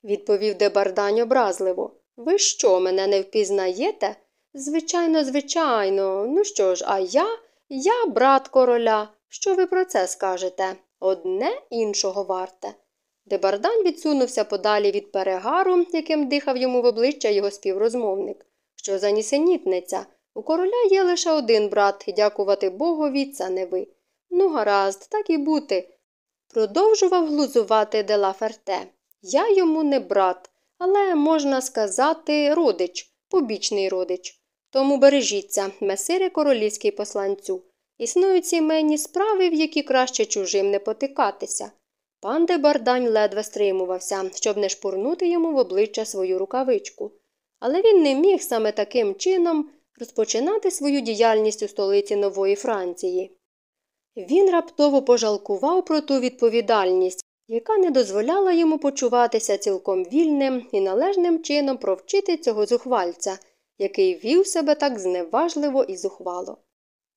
A: відповів Дебардань образливо. Ви що, мене не впізнаєте? Звичайно, звичайно. Ну що ж, а я, я брат короля. Що ви про це скажете? одне іншого варте. Дебардан відсунувся подалі від перегару, яким дихав йому в обличчя його співрозмовник. Що за нісенітниця? У короля є лише один брат, і дякувати Богові, це не ви. Ну, гаразд, так і бути. Продовжував глузувати Делаферте. Я йому не брат, але можна сказати, родич, побічний родич. Тому бережіться, месире королівський посланцю. Існують сімейні справи, в які краще чужим не потикатися. Пан де Бардань ледве стримувався, щоб не шпурнути йому в обличчя свою рукавичку. Але він не міг саме таким чином розпочинати свою діяльність у столиці Нової Франції. Він раптово пожалкував про ту відповідальність, яка не дозволяла йому почуватися цілком вільним і належним чином провчити цього зухвальця, який вів себе так зневажливо і зухвало.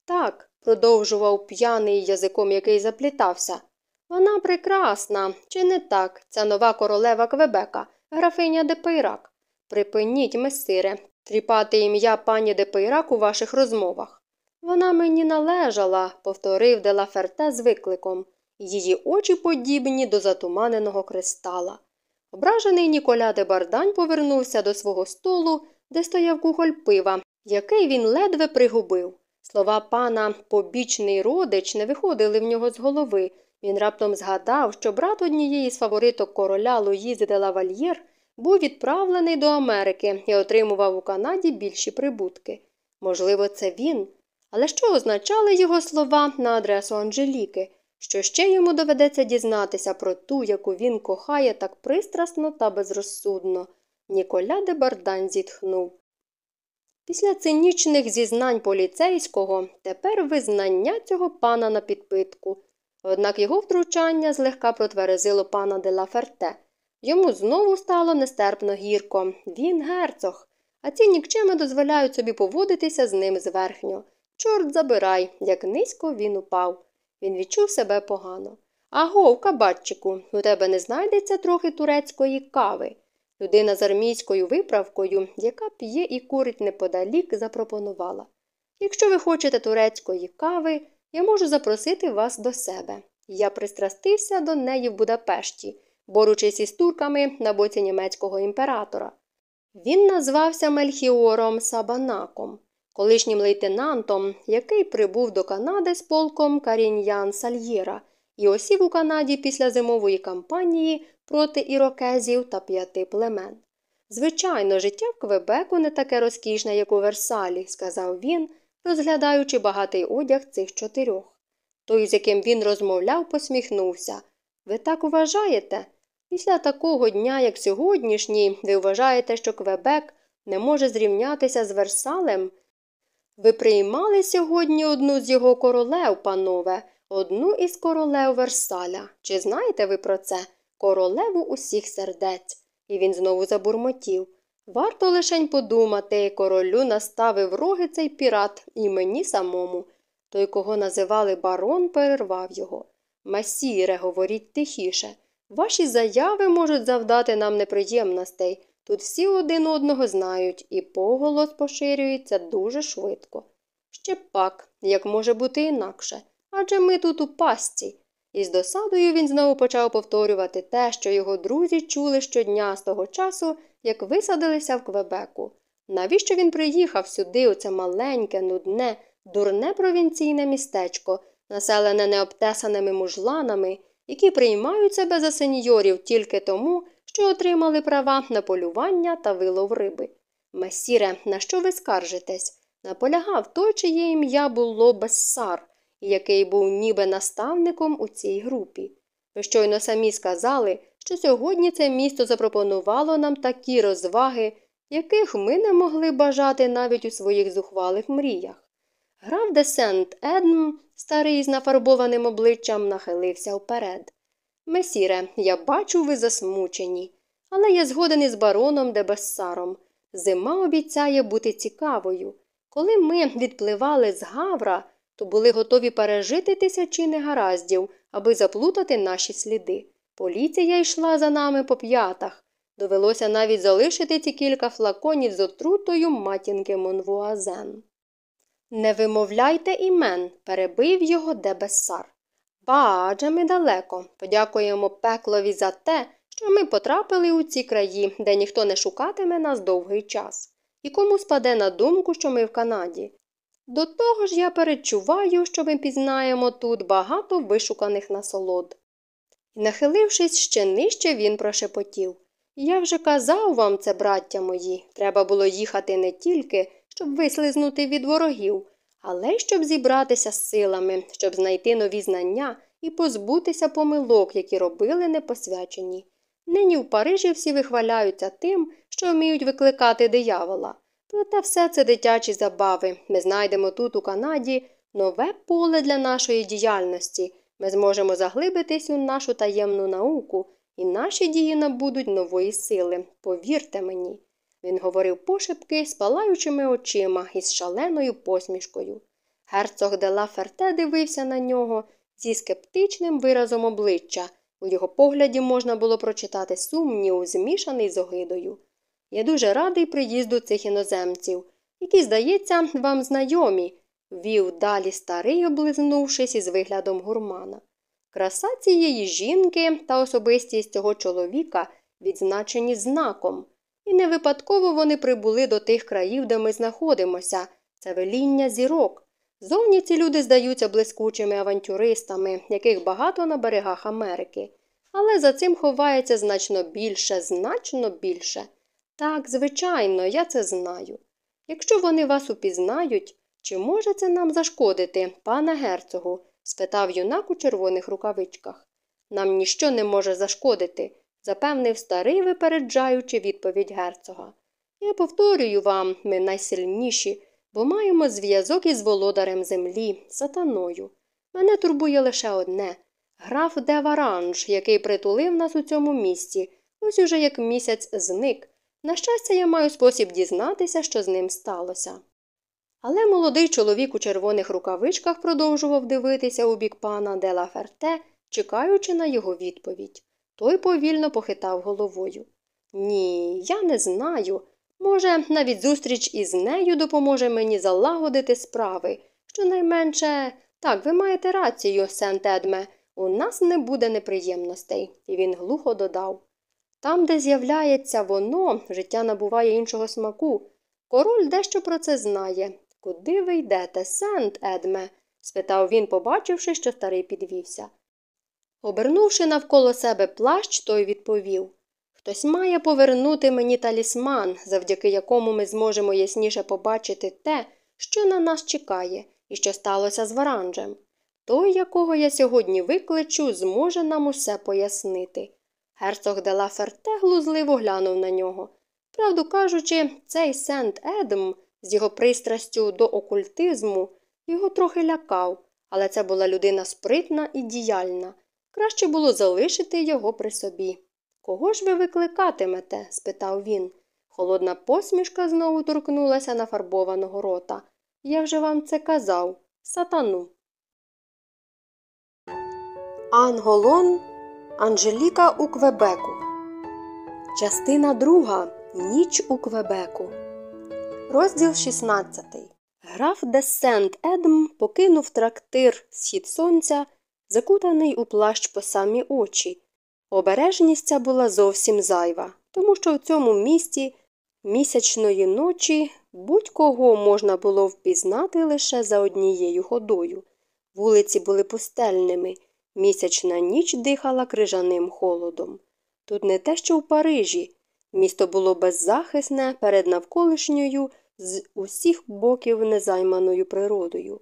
A: Так, продовжував п'яний язиком, який заплітався. Вона прекрасна, чи не так, ця нова королева Квебека, графиня Депейрак. Припиніть, месире, тріпати ім'я пані Депейрак у ваших розмовах. Вона мені належала, повторив Делаферте з викликом. Її очі подібні до затуманеного кристала. Ображений Ніколя де Бардань повернувся до свого столу, де стояв кухоль пива, який він ледве пригубив. Слова пана побічний родич не виходили в нього з голови. Він раптом згадав, що брат однієї з фавориток короля Луїзи де Лавальєр був відправлений до Америки і отримував у Канаді більші прибутки. Можливо, це він. Але що означали його слова на адресу Анжеліки? Що ще йому доведеться дізнатися про ту, яку він кохає так пристрасно та безрозсудно. Ніколя де Бардань зітхнув. Після цинічних зізнань поліцейського тепер визнання цього пана на підпитку. Однак його втручання злегка протверезило пана де Лаферте. Йому знову стало нестерпно гірко. Він герцог, а ці нікчеми дозволяють собі поводитися з ним зверхньо. Чорт забирай, як низько він упав. Він відчув себе погано. Аго, кабатчику, у тебе не знайдеться трохи турецької кави. Людина з армійською виправкою, яка п'є і курить неподалік, запропонувала. Якщо ви хочете турецької кави, я можу запросити вас до себе. Я пристрастився до неї в Будапешті, борючись із турками на боці німецького імператора. Він назвався Мельхіором Сабанаком, колишнім лейтенантом, який прибув до Канади з полком Каріньян Сальєра і осів у Канаді після зимової кампанії проти ірокезів та п'яти племен. Звичайно, життя в Квебеку не таке розкішне, як у Версалі, сказав він, розглядаючи багатий одяг цих чотирьох. Той, з яким він розмовляв, посміхнувся. Ви так вважаєте? Після такого дня, як сьогоднішній, ви вважаєте, що Квебек не може зрівнятися з Версалем? Ви приймали сьогодні одну з його королев, панове, одну із королев Версаля. Чи знаєте ви про це? Королеву усіх сердець. І він знову забурмотів. Варто лишень подумати, королю наставив роги цей пірат і мені самому. Той, кого називали барон, перервав його. Масіре, говоріть тихіше. Ваші заяви можуть завдати нам неприємностей. Тут всі один одного знають, і поголос поширюється дуже швидко. Ще пак, як може бути інакше, адже ми тут у пастці. І з досадою він знову почав повторювати те, що його друзі чули щодня з того часу, як висадилися в Квебеку. Навіщо він приїхав сюди, у це маленьке, нудне, дурне провінційне містечко, населене необтесаними мужланами, які приймають себе за сеньорів тільки тому, що отримали права на полювання та вилов риби. Месіре, на що ви скаржитесь? Наполягав той, чиє ім'я було Бессар, який був ніби наставником у цій групі. Ви щойно самі сказали, що сьогодні це місто запропонувало нам такі розваги, яких ми не могли бажати навіть у своїх зухвалих мріях. Граф де Сент Едм, старий з нафарбованим обличчям, нахилився вперед. Месіре, я бачу, ви засмучені, але я згоден із бароном де Бессаром. Зима обіцяє бути цікавою. Коли ми відпливали з Гавра, то були готові пережити тисячі негараздів, аби заплутати наші сліди. Поліція йшла за нами по п'ятах. Довелося навіть залишити ці кілька флаконів з отрутою матінки Монвуазен. Не вимовляйте імен, перебив його Дебесар. Адже ми далеко. Подякуємо пеклові за те, що ми потрапили у ці краї, де ніхто не шукатиме нас довгий час. І кому спаде на думку, що ми в Канаді. До того ж я перечуваю, що ми пізнаємо тут багато вишуканих насолод. Нахилившись ще нижче, він прошепотів Я вже казав вам це, браття мої, треба було їхати не тільки, щоб вислизнути від ворогів, але й щоб зібратися з силами, щоб знайти нові знання і позбутися помилок, які робили непосвячені. Нині в Парижі всі вихваляються тим, що вміють викликати диявола. Проте все це дитячі забави. Ми знайдемо тут, у Канаді, нове поле для нашої діяльності. Ми зможемо заглибитись у нашу таємну науку, і наші дії набудуть нової сили. Повірте мені. Він говорив пошепки з палаючими очима і з шаленою посмішкою. Герцог де ла Ферте дивився на нього зі скептичним виразом обличчя. У його погляді можна було прочитати сумнів, змішаний з огидою. Я дуже радий приїзду цих іноземців, які, здається, вам знайомі, вів далі старий, облизнувшись із виглядом гурмана. Краса цієї жінки та особистість цього чоловіка відзначені знаком, і не випадково вони прибули до тих країв, де ми знаходимося, це веління зірок. Зовні ці люди здаються блискучими авантюристами, яких багато на берегах Америки. Але за цим ховається значно більше, значно більше. Так, звичайно, я це знаю. Якщо вони вас упізнають, чи може це нам зашкодити, пане герцогу? спитав юнак у червоних рукавичках. Нам ніщо не може зашкодити, запевнив старий, випереджаючи відповідь герцога. Я повторюю вам, ми найсильніші, бо маємо зв'язок із володарем землі, сатаною. Мене турбує лише одне граф Деваранж, який притулив нас у цьому місці, ось уже як місяць зник. На щастя, я маю спосіб дізнатися, що з ним сталося. Але молодий чоловік у червоних рукавичках продовжував дивитися у бік пана Дела Ферте, чекаючи на його відповідь. Той повільно похитав головою. Ні, я не знаю. Може, навіть зустріч із нею допоможе мені залагодити справи. Щонайменше, так, ви маєте рацію, Сент Едме, у нас не буде неприємностей, і він глухо додав. Там, де з'являється воно, життя набуває іншого смаку. Король дещо про це знає. Куди ви йдете, Сент Едме? спитав він, побачивши, що старий підвівся. Обернувши навколо себе плащ, той відповів Хтось має повернути мені талісман, завдяки якому ми зможемо ясніше побачити те, що на нас чекає, і що сталося з Варанджем. Той, якого я сьогодні викличу, зможе нам усе пояснити. Герцог де Ферте глузливо глянув на нього. Правду кажучи, цей Сент Едм з його пристрастю до окультизму його трохи лякав, але це була людина спритна і діяльна. Краще було залишити його при собі. Кого ж ви викликатимете? спитав він. Холодна посмішка знову торкнулася нафарбованого рота. Я вже вам це казав сатану. Анголон Анжеліка у Квебеку. Частина друга. Ніч у Квебеку. Розділ 16. Граф де Сент Едм покинув трактир Схід сонця, закутаний у плащ по самі очі. Обережність ця була зовсім зайва, тому що в цьому місті місячної ночі будь-кого можна було впізнати лише за однією ходою. Вулиці були пустельними. Місячна ніч дихала крижаним холодом. Тут не те, що в Парижі. Місто було беззахисне перед навколишньою з усіх боків незайманою природою.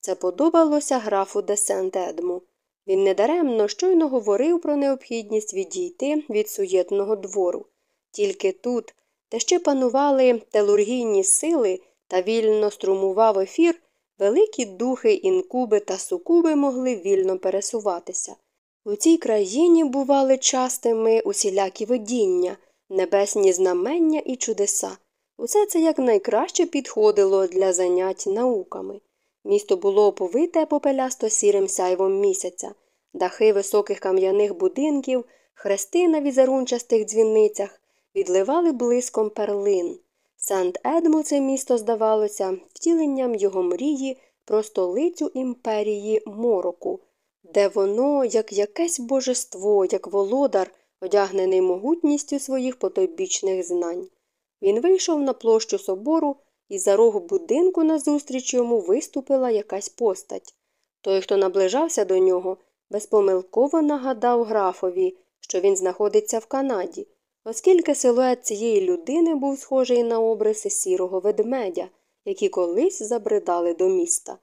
A: Це подобалося графу де Сент-Едму. Він недаремно щойно говорив про необхідність відійти від суєтного двору. Тільки тут, де ще панували телургійні сили та вільно струмував ефір, Великі духи, інкуби та сукуби могли вільно пересуватися. У цій країні бували частими усілякі видіння, небесні знамення і чудеса. Усе це якнайкраще підходило для занять науками. Місто було оповите попелясто сірим сяйвом місяця, дахи високих кам'яних будинків, хрести на візерунчастих дзвіницях відливали блиском перлин. Сант Едму це місто здавалося втіленням його мрії про столицю імперії Мороку, де воно, як якесь божество, як володар, одягнений могутністю своїх потойбічних знань. Він вийшов на площу собору, і за рогу будинку назустріч йому виступила якась постать. Той, хто наближався до нього, безпомилково нагадав графові, що він знаходиться в Канаді, оскільки силует цієї людини був схожий на обриси сірого ведмедя, які колись забридали до міста.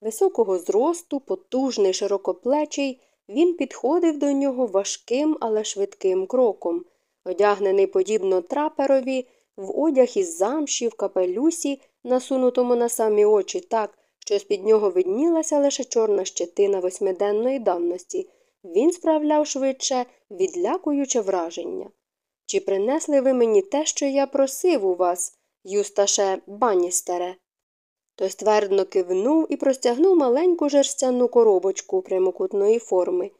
A: Високого зросту, потужний, широкоплечий, він підходив до нього важким, але швидким кроком, одягнений подібно траперові, в одяг із замші, в капелюсі, насунутому на самі очі так, що з під нього виднілася лише чорна щетина восьмиденної давності, він справляв швидше відлякуюче враження. Чи принесли ви мені те, що я просив у вас, Юсташе Баністере? Той ствердно кивнув і простягнув маленьку жерстяну коробочку прямокутної форми.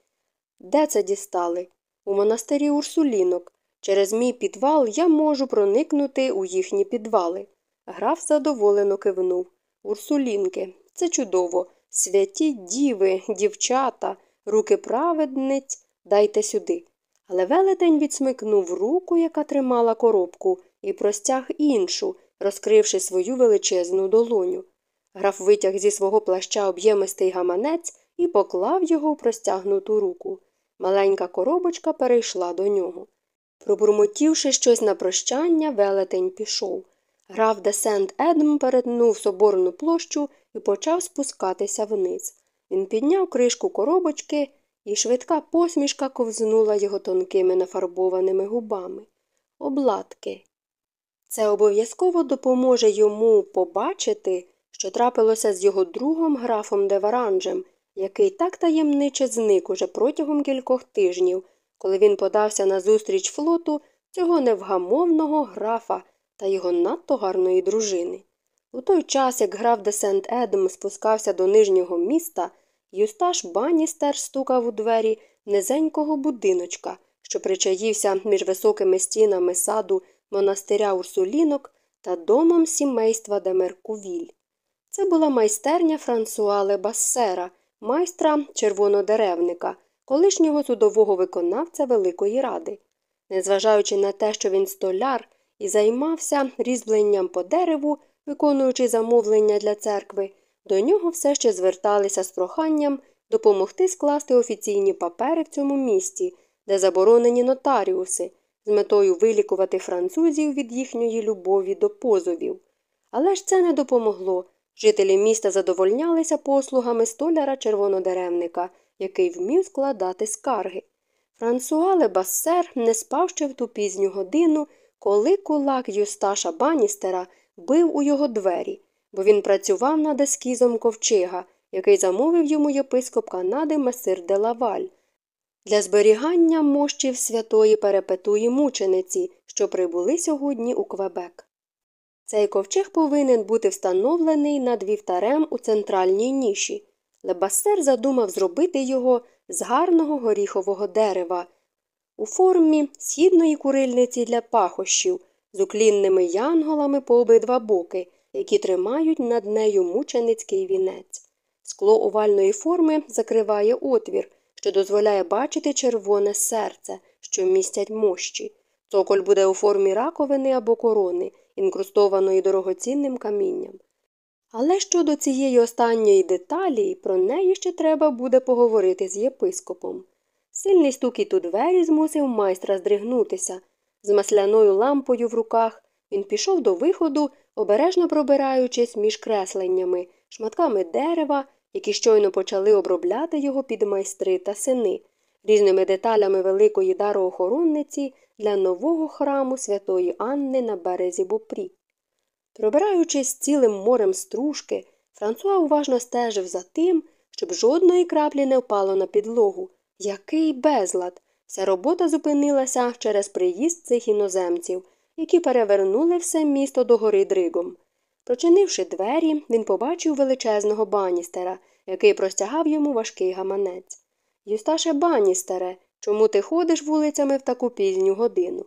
A: Де це дістали? У монастирі Урсулінок. Через мій підвал я можу проникнути у їхні підвали. Граф задоволено кивнув. Урсулінки, це чудово. Святі діви, дівчата, руки праведниць, дайте сюди. Але велетень відсмикнув руку, яка тримала коробку, і простяг іншу, розкривши свою величезну долоню. Граф витяг зі свого плаща об'ємистий гаманець і поклав його в простягнуту руку. Маленька коробочка перейшла до нього. Пробурмотівши щось на прощання, велетень пішов. Граф де Сент Едм перетнув соборну площу і почав спускатися вниз. Він підняв кришку коробочки, і швидка посмішка ковзнула його тонкими нафарбованими губами. Обладки. Це обов'язково допоможе йому побачити, що трапилося з його другом графом Деваранжем, який так таємниче зник уже протягом кількох тижнів, коли він подався на зустріч флоту цього невгамовного графа та його надто гарної дружини. У той час, як граф де Сент Едм спускався до нижнього міста, Юсташ Баністер стукав у двері низенького будиночка, що причаївся між високими стінами саду монастиря Урсулінок та домом сімейства Демеркувіль. Це була майстерня Франсуа Лебассера, майстра червонодеревника, колишнього судового виконавця Великої Ради. Незважаючи на те, що він столяр і займався різьбленням по дереву, виконуючи замовлення для церкви, до нього все ще зверталися з проханням допомогти скласти офіційні папери в цьому місті, де заборонені нотаріуси, з метою вилікувати французів від їхньої любові до позовів. Але ж це не допомогло. Жителі міста задовольнялися послугами столяра червонодеревника, який вмів складати скарги. Франсуа Лебассер не спав ще в ту пізню годину, коли кулак Юсташа Баністера бив у його двері, бо він працював над ескізом ковчега, який замовив йому єпископ Канади Месир де Лаваль, для зберігання мощів святої перепетуї мучениці, що прибули сьогодні у Квебек. Цей ковчег повинен бути встановлений над вівтарем у центральній ніші. Лебасер задумав зробити його з гарного горіхового дерева у формі східної курильниці для пахощів з уклінними янголами по обидва боки, які тримають над нею мученицький вінець. Скло овальної форми закриває отвір, що дозволяє бачити червоне серце, що містять мощі. Цоколь буде у формі раковини або корони, інкрустованої дорогоцінним камінням. Але щодо цієї останньої деталі, про неї ще треба буде поговорити з єпископом. Сильний стукіт у двері змусив майстра здригнутися. З масляною лампою в руках він пішов до виходу, обережно пробираючись між кресленнями, шматками дерева, які щойно почали обробляти його під майстри та сини, різними деталями великої дароохоронниці для нового храму святої Анни на березі Бупрі. Пробираючись цілим морем стружки, Франсуа уважно стежив за тим, щоб жодної краплі не впало на підлогу. Який безлад! Вся робота зупинилася через приїзд цих іноземців, які перевернули все місто до гори дригом. Прочинивши двері, він побачив величезного баністера, який простягав йому важкий гаманець. Юсташе баністере, чому ти ходиш вулицями в таку пізню годину?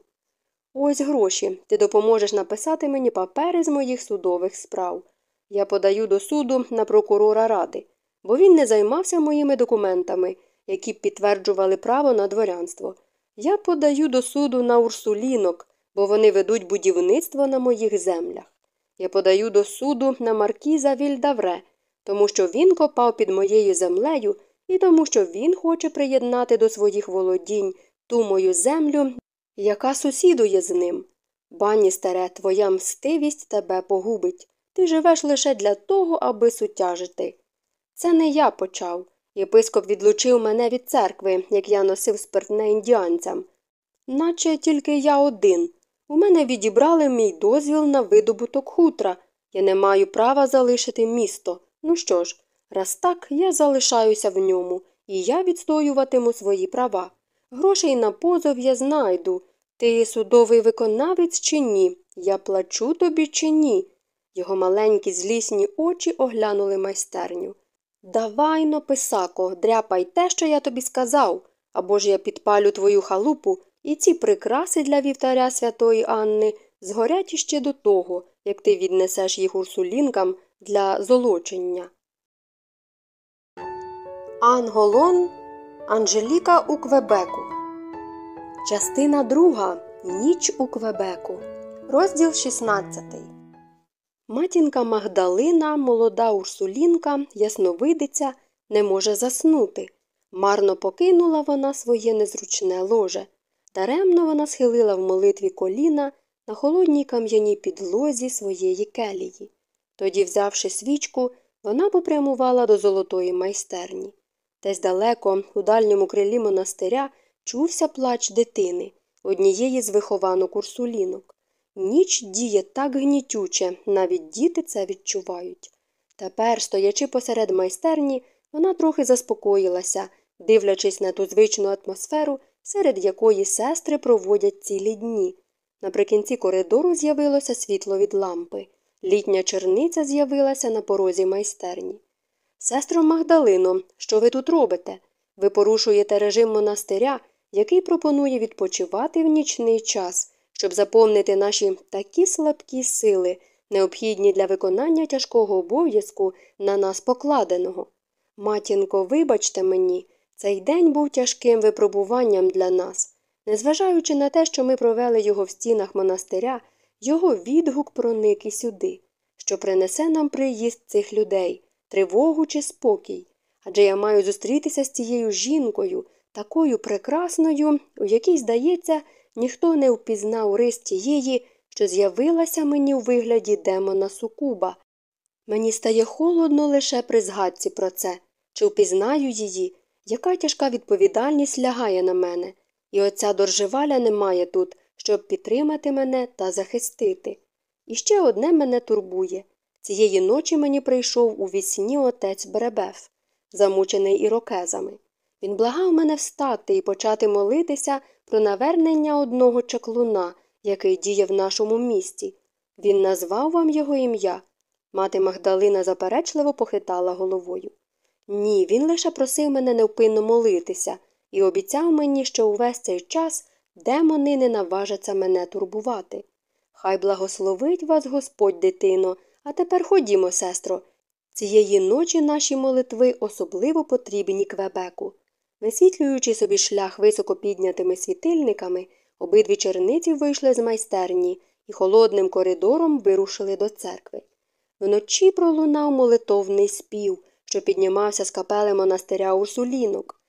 A: Ось гроші. Ти допоможеш написати мені папери з моїх судових справ. Я подаю до суду на прокурора ради. бо він не займався моїми документами, які б підтверджували право на дворянство. Я подаю до суду на урсулінок, бо вони ведуть будівництво на моїх землях. Я подаю до суду на маркіза Вільдавре, тому що він копав під моєю землею і тому, що він хоче приєднати до своїх володінь ту мою землю, яка сусідує з ним. Бані старе, твоя мстивість тебе погубить. Ти живеш лише для того, аби сутяжити. Це не я почав. Єпископ відлучив мене від церкви, як я носив спиртне індіанцям. Наче тільки я один. У мене відібрали мій дозвіл на видобуток хутра. Я не маю права залишити місто. Ну що ж, раз так, я залишаюся в ньому, і я відстоюватиму свої права. Грошей на позов я знайду. Ти судовий виконавець чи ні? Я плачу тобі чи ні? Його маленькі злісні очі оглянули майстерню. Давай но, писако, дряпай те, що я тобі сказав, або ж я підпалю твою халупу, і ці прикраси для вівтаря святої Анни згорять іще до того, як ти віднесеш їх урсулінкам для золочення. Анголон Анжеліка у Квебеку. Частина друга. Ніч у Квебеку. Розділ 16. Матінка Магдалина, молода урсулінка, ясновидиця, не може заснути. Марно покинула вона своє незручне ложе. Даремно вона схилила в молитві коліна на холодній кам'яній підлозі своєї келії. Тоді, взявши свічку, вона попрямувала до золотої майстерні. Десь далеко, у дальньому крилі монастиря, чувся плач дитини, однієї з вихованок урсулінок. Ніч діє так гнітюче, навіть діти це відчувають. Тепер, стоячи посеред майстерні, вона трохи заспокоїлася, дивлячись на ту звичну атмосферу, серед якої сестри проводять цілі дні. Наприкінці коридору з'явилося світло від лампи. Літня черниця з'явилася на порозі майстерні. Сестро Магдалино, що ви тут робите? Ви порушуєте режим монастиря, який пропонує відпочивати в нічний час щоб заповнити наші такі слабкі сили, необхідні для виконання тяжкого обов'язку на нас покладеного. Матінко, вибачте мені, цей день був тяжким випробуванням для нас. Незважаючи на те, що ми провели його в стінах монастиря, його відгук проник і сюди, що принесе нам приїзд цих людей, тривогу чи спокій. Адже я маю зустрітися з цією жінкою, такою прекрасною, у якій, здається, ніхто не впізнав рис тієї, що з'явилася мені у вигляді демона сукуба. Мені стає холодно лише при згадці про це, чи впізнаю її, яка тяжка відповідальність лягає на мене, і оця доржеваля немає тут, щоб підтримати мене та захистити. І ще одне мене турбує цієї ночі мені прийшов у вісні отець Беребеф, замучений ірокезами. Він благав мене встати і почати молитися про навернення одного чаклуна, який діє в нашому місті. Він назвав вам його ім'я. Мати Магдалина заперечливо похитала головою. Ні, він лише просив мене невпинно молитися і обіцяв мені, що увесь цей час демони не наважаться мене турбувати. Хай благословить вас Господь, дитино, а тепер ходімо, сестро. Цієї ночі наші молитви особливо потрібні Квебеку. Висвітлюючи собі шлях високо піднятими світильниками, обидві черниці вийшли з майстерні і холодним коридором вирушили до церкви. Вночі пролунав молитовний спів, що піднімався з капели монастиря Урсулінок.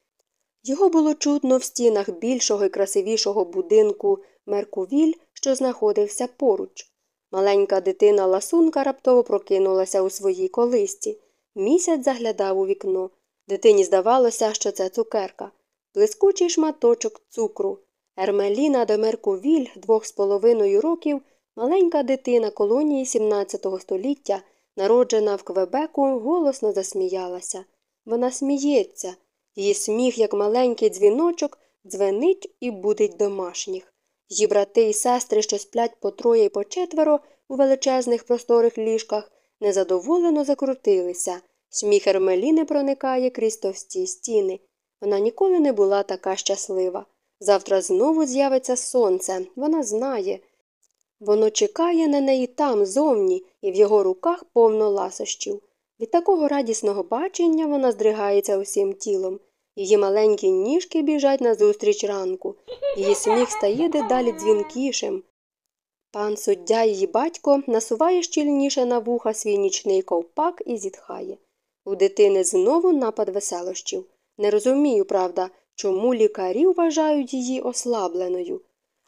A: Його було чутно в стінах більшого і красивішого будинку Меркувіль, що знаходився поруч. Маленька дитина ласунка раптово прокинулася у своїй колисці. Місяць заглядав у вікно. Дитині здавалося, що це цукерка, блискучий шматочок цукру. Ермеліна Демеркувіль, двох з половиною років, маленька дитина колонії 17 століття, народжена в Квебеку, голосно засміялася. Вона сміється. Її сміх, як маленький дзвіночок, дзвенить і будить домашніх. Її брати і сестри, що сплять по троє і по четверо у величезних просторих ліжках, незадоволено закрутилися. Сміх Ермеліни проникає крізь товсті стіни. Вона ніколи не була така щаслива. Завтра знову з'явиться сонце, вона знає. Воно чекає на неї там, зовні, і в його руках повно ласощів. Від такого радісного бачення вона здригається усім тілом. Її маленькі ніжки біжать назустріч ранку, її сміх стає дедалі дзвінкішим. Пан суддя її батько насуває щільніше на вуха свій нічний ковпак і зітхає. У дитини знову напад веселощів. Не розумію, правда, чому лікарі вважають її ослабленою.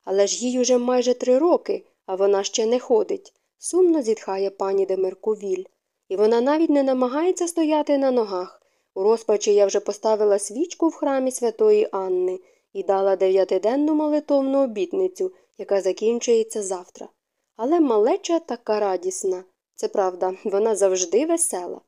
A: Але ж їй уже майже три роки, а вона ще не ходить, сумно зітхає пані Демеркувіль. І вона навіть не намагається стояти на ногах. У розпачі я вже поставила свічку в храмі святої Анни і дала дев'ятиденну молитовну обітницю, яка закінчується завтра. Але малеча така радісна. Це правда, вона завжди весела.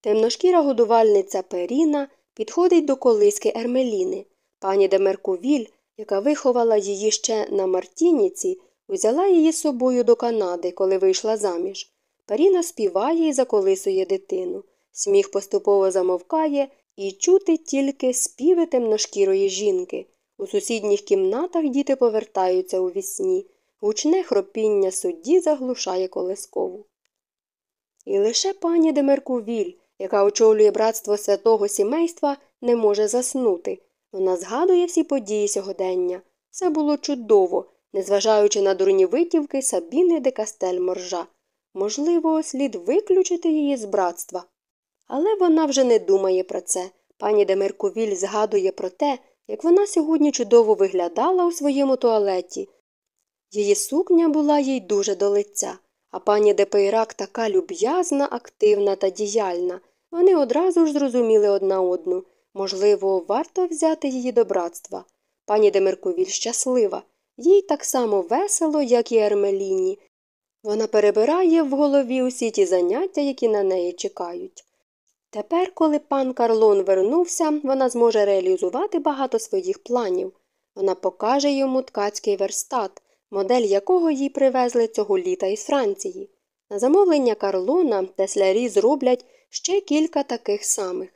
A: Темношкіра годувальниця Періна підходить до колиски Ермеліни. Пані Демеркувіль, яка виховала її ще на Мартініці, узяла її з собою до Канади, коли вийшла заміж. Періна співає і заколисує дитину. Сміх поступово замовкає і чути тільки співи темношкірої жінки. У сусідніх кімнатах діти повертаються у вісні. Гучне хропіння судді заглушає колискову. І лише пані Демеркувіль, яка очолює братство святого сімейства, не може заснути. Вона згадує всі події сьогодення. Все було чудово, незважаючи на дурні витівки Сабіни де Кастель Моржа. Можливо, слід виключити її з братства. Але вона вже не думає про це. Пані Демеркувіль згадує про те, як вона сьогодні чудово виглядала у своєму туалеті. Її сукня була їй дуже до лиця, а пані Депейрак така люб'язна, активна та діяльна. Вони одразу ж зрозуміли одна одну. Можливо, варто взяти її до братства. Пані Демеркувіль щаслива, їй так само весело, як і Ермеліні. Вона перебирає в голові усі ті заняття, які на неї чекають. Тепер, коли пан Карлон вернувся, вона зможе реалізувати багато своїх планів. Вона покаже йому ткацький верстат, модель якого їй привезли цього літа із Франції. На замовлення Карлона теслярі зроблять ще кілька таких самих.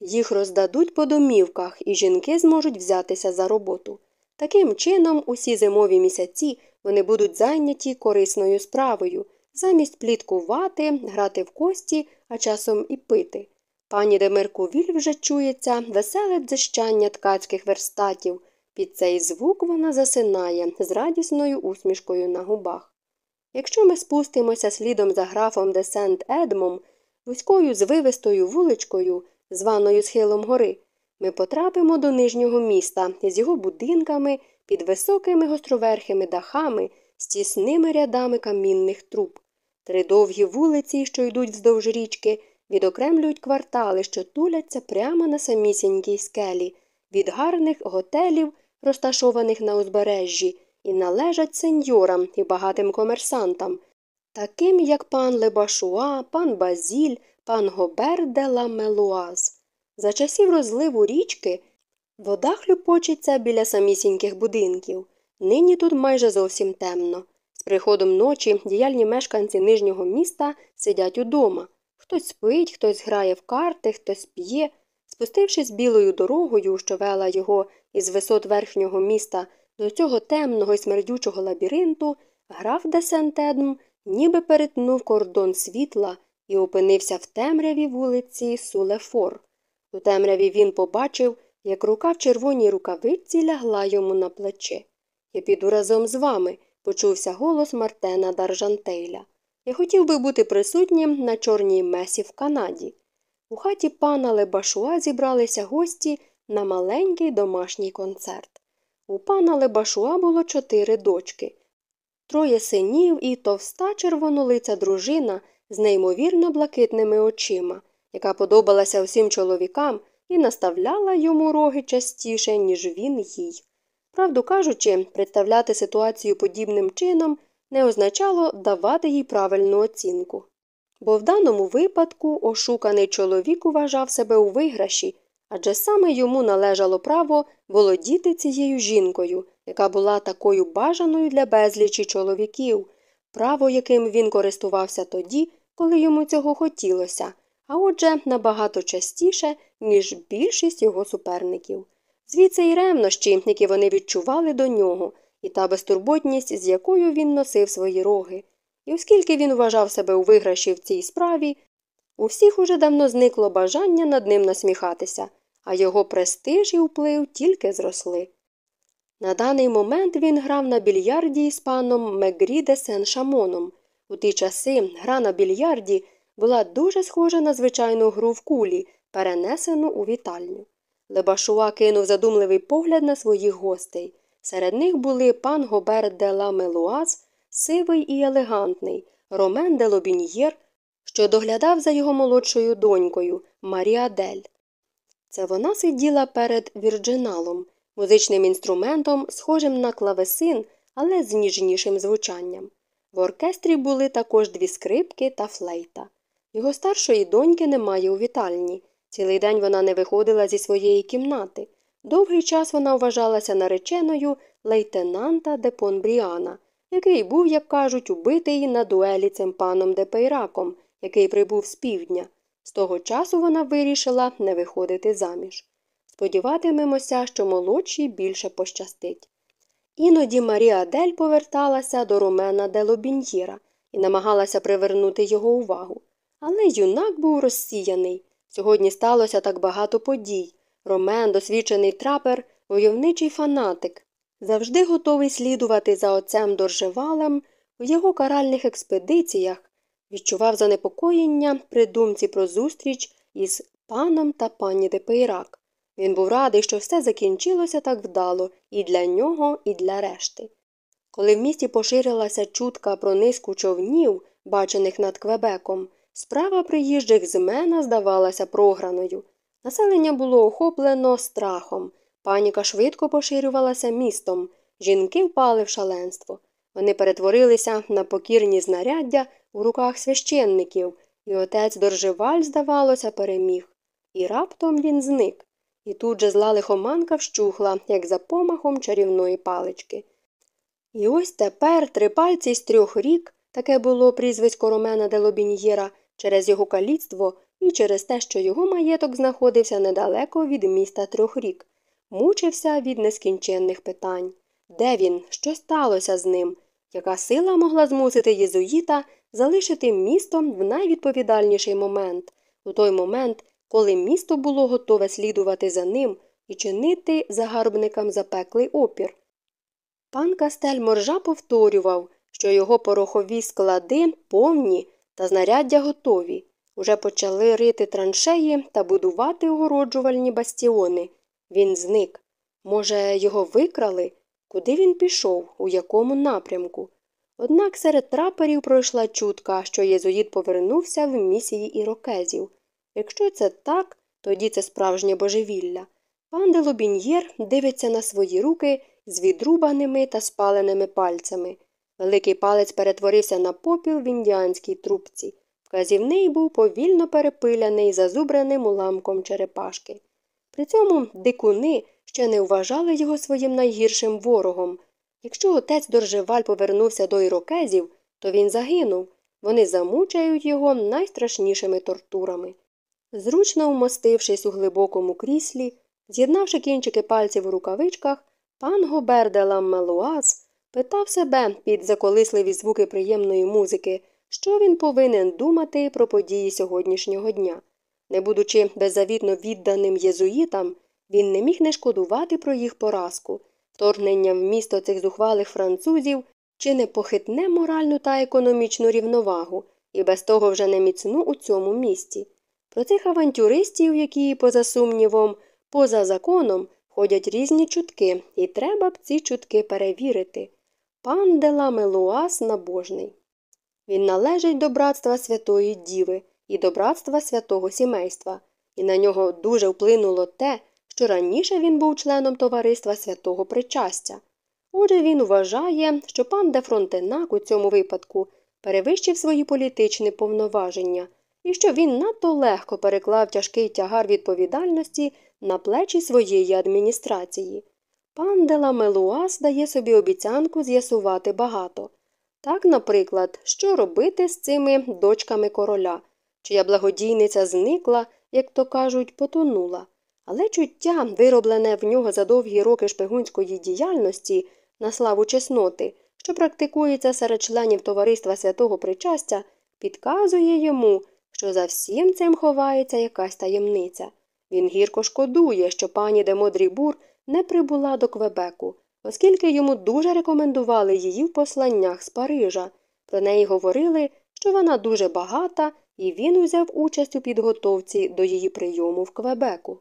A: Їх роздадуть по домівках, і жінки зможуть взятися за роботу. Таким чином, усі зимові місяці вони будуть зайняті корисною справою, замість пліткувати, грати в кості, а часом і пити. Пані Демеркувіль вже чується веселе дзищання ткацьких верстатів. Під цей звук вона засинає з радісною усмішкою на губах. Якщо ми спустимося слідом за графом де Сент Едмом, вузькою звивистою вуличкою, званою схилом гори, ми потрапимо до нижнього міста з його будинками під високими гостроверхими дахами з тісними рядами камінних труб. Три довгі вулиці, що йдуть вздовж річки, відокремлюють квартали, що туляться прямо на самісінькій скелі, від гарних готелів, розташованих на узбережжі, і належать сеньорам і багатим комерсантам, таким як пан Лебашуа, пан Базіль, пан Гобер де ла Мелуаз. За часів розливу річки вода хлюпочеться біля самісіньких будинків. Нині тут майже зовсім темно. З приходом ночі діяльні мешканці нижнього міста сидять удома. Хтось спить, хтось грає в карти, хтось п'є. Спустившись білою дорогою, що вела його із висот верхнього міста до цього темного і смердючого лабіринту, граф де Сентедм ніби перетнув кордон світла і опинився в темряві вулиці Сулефор. У темряві він побачив, як рука в червоній рукавиці лягла йому на плече. Я піду разом з вами, почувся голос Мартена Даржантейля. Я хотів би бути присутнім на чорній месі в Канаді. У хаті пана Лебашуа зібралися гості на маленький домашній концерт. У пана Лебашуа було чотири дочки, троє синів і товста червонолиця дружина з неймовірно блакитними очима, яка подобалася всім чоловікам і наставляла йому роги частіше, ніж він їй. Правду кажучи, представляти ситуацію подібним чином не означало давати їй правильну оцінку. Бо в даному випадку ошуканий чоловік вважав себе у виграші, адже саме йому належало право володіти цією жінкою, яка була такою бажаною для безлічі чоловіків, право, яким він користувався тоді, коли йому цього хотілося, а отже, набагато частіше, ніж більшість його суперників. Звідси й ревнощі, які вони відчували до нього, і та безтурботність, з якою він носив свої роги. І оскільки він вважав себе у виграші в цій справі, У всіх уже давно зникло бажання над ним насміхатися, а його престиж і вплив тільки зросли. На даний момент він грав на більярді з паном Мегрі де Сен Шамоном. У ті часи гра на більярді була дуже схожа на звичайну гру в кулі, перенесену у вітальню. Лебашуа кинув задумливий погляд на своїх гостей. Серед них були пан Гобер де ла Мелуаз, сивий і елегантний, Ромен де Лобіньєр, що доглядав за його молодшою донькою Маріадель. Це вона сиділа перед вірджиналом, музичним інструментом, схожим на клавесин, але з ніжнішим звучанням. В оркестрі були також дві скрипки та флейта. Його старшої доньки немає у вітальні. Цілий день вона не виходила зі своєї кімнати. Довгий час вона вважалася нареченою лейтенанта де Понбріана, який був, як кажуть, убитий на дуелі цим паном де Пейраком, який прибув з півдня. З того часу вона вирішила не виходити заміж. Сподіватимемося, що молодшій більше пощастить. Іноді Марія Адель поверталася до Ромена де Лобіньєра і намагалася привернути його увагу. Але юнак був розсіяний. Сьогодні сталося так багато подій. Ромен, досвідчений трапер, войовничий фанатик, завжди готовий слідувати за отцем Доржевалем у його каральних експедиціях, відчував занепокоєння при думці про зустріч із паном та пані Депейрак. Він був радий, що все закінчилося так вдало і для нього, і для решти. Коли в місті поширилася чутка про низку човнів, бачених над Квебеком, справа приїжджих здавалася програною. Населення було охоплено страхом, паніка швидко поширювалася містом, жінки впали в шаленство. Вони перетворилися на покірні знаряддя у руках священників, і отець Доржеваль, здавалося, переміг. І раптом він зник. І тут же зла лихоманка вщухла, як за помахом чарівної палички. І ось тепер три пальці з трьох рік таке було прізвисько Ромена де Лобіньєра через його каліцтво і через те, що його маєток знаходився недалеко від міста трьох рік, мучився від нескінченних питань. Де він? Що сталося з ним? Яка сила могла змусити єзуїта залишити місто в найвідповідальніший момент, у той момент, коли місто було готове слідувати за ним і чинити загарбникам запеклий опір? Пан Кастель моржа повторював, що його порохові склади повні та знаряддя готові. Уже почали рити траншеї та будувати огороджувальні бастіони. Він зник. Може, його викрали? Куди він пішов, у якому напрямку? Однак серед траперів пройшла чутка, що єзуїт повернувся в місії ірокезів. Якщо це так, тоді це справжнє божевілля. Пан де Лобіньєр дивиться на свої руки з відрубаними та спаленими пальцями. Великий палець перетворився на попіл в індіанській трубці. Вказівний був повільно перепиляний зазубраним уламком черепашки. При цьому дикуни ще не вважали його своїм найгіршим ворогом. Якщо отець Доржеваль повернувся до ірокезів, то він загинув. Вони замучають його найстрашнішими тортурами. Зручно вмостившись у глибокому кріслі, з'єднавши кінчики пальців у рукавичках, пан Гобер де Ламмелуаз питав себе під заколисливі звуки приємної музики, що він повинен думати про події сьогоднішнього дня. Не будучи беззавітно відданим єзуїтам, він не міг не шкодувати про їх поразку, вторгнення в місто цих зухвалих французів чи не похитне моральну та економічну рівновагу, і без того вже не міцну у цьому місті. Про цих авантюристів, які, поза сумнівом, поза законом, ходять різні чутки, і треба б ці чутки перевірити. Пан Дела Мелуас набожний. Він належить до братства Святої Діви і до братства святого сімейства, і на нього дуже вплинуло те, що раніше він був членом товариства святого причастя. Отже, він вважає, що пан де Фронтенак у цьому випадку перевищив свої політичні повноваження і що він надто легко переклав тяжкий тягар відповідальності на плечі своєї адміністрації. Пан Дела Мелуас дає собі обіцянку з'ясувати багато. Так, наприклад, що робити з цими дочками короля, чия благодійниця зникла, як то кажуть, потонула. Але чуття, вироблене в нього за довгі роки шпигунської діяльності на славу чесноти, що практикується серед членів товариства святого причастя, підказує йому, що за всім цим ховається якась таємниця. Він гірко шкодує, що пані Демодрібур не прибула до Квебеку, оскільки йому дуже рекомендували її в посланнях з Парижа. Про неї говорили, що вона дуже багата, і він узяв участь у підготовці до її прийому в Квебеку.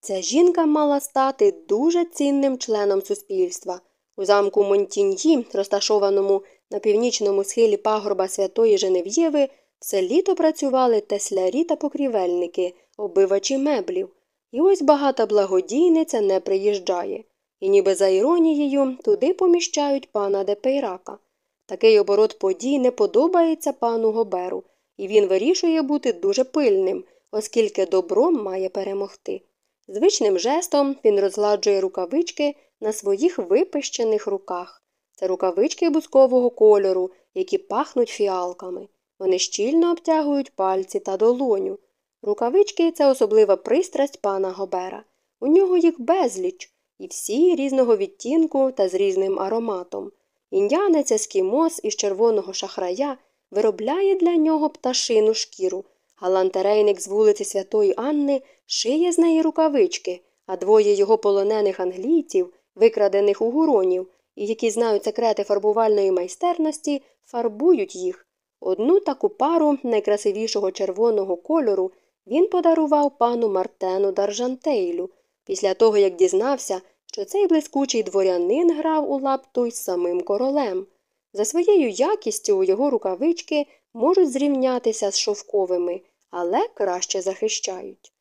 A: Ця жінка мала стати дуже цінним членом суспільства. У замку Монтіньї, розташованому на північному схилі пагорба Святої Женев'єви, все літо працювали теслярі та покрівельники, оббивачі меблів. І ось багата благодійниця не приїжджає. І ніби за іронією туди поміщають пана Депейрака. Такий оборот подій не подобається пану Гоберу, і він вирішує бути дуже пильним, оскільки добро має перемогти. Звичним жестом він розгладжує рукавички на своїх випищених руках. Це рукавички бускового кольору, які пахнуть фіалками. Вони щільно обтягують пальці та долоню. Рукавички це особлива пристрасть пана Гобера. У нього їх безліч, і всі різного відтінку та з різним ароматом. Індіанець ескімос із червоного шахрая виробляє для нього пташину шкіру, галантерейник з вулиці Святої Анни шиє з неї рукавички, а двоє його полонених англійців, викрадених у гуронів, і які знають секрети фарбувальної майстерності, фарбують їх. Одну таку пару найкрасивішого червоного кольору він подарував пану Мартену Даржантейлю, після того як дізнався, що цей блискучий дворянин грав у лапту із самим королем. За своєю якістю його рукавички можуть зрівнятися з шовковими, але краще захищають.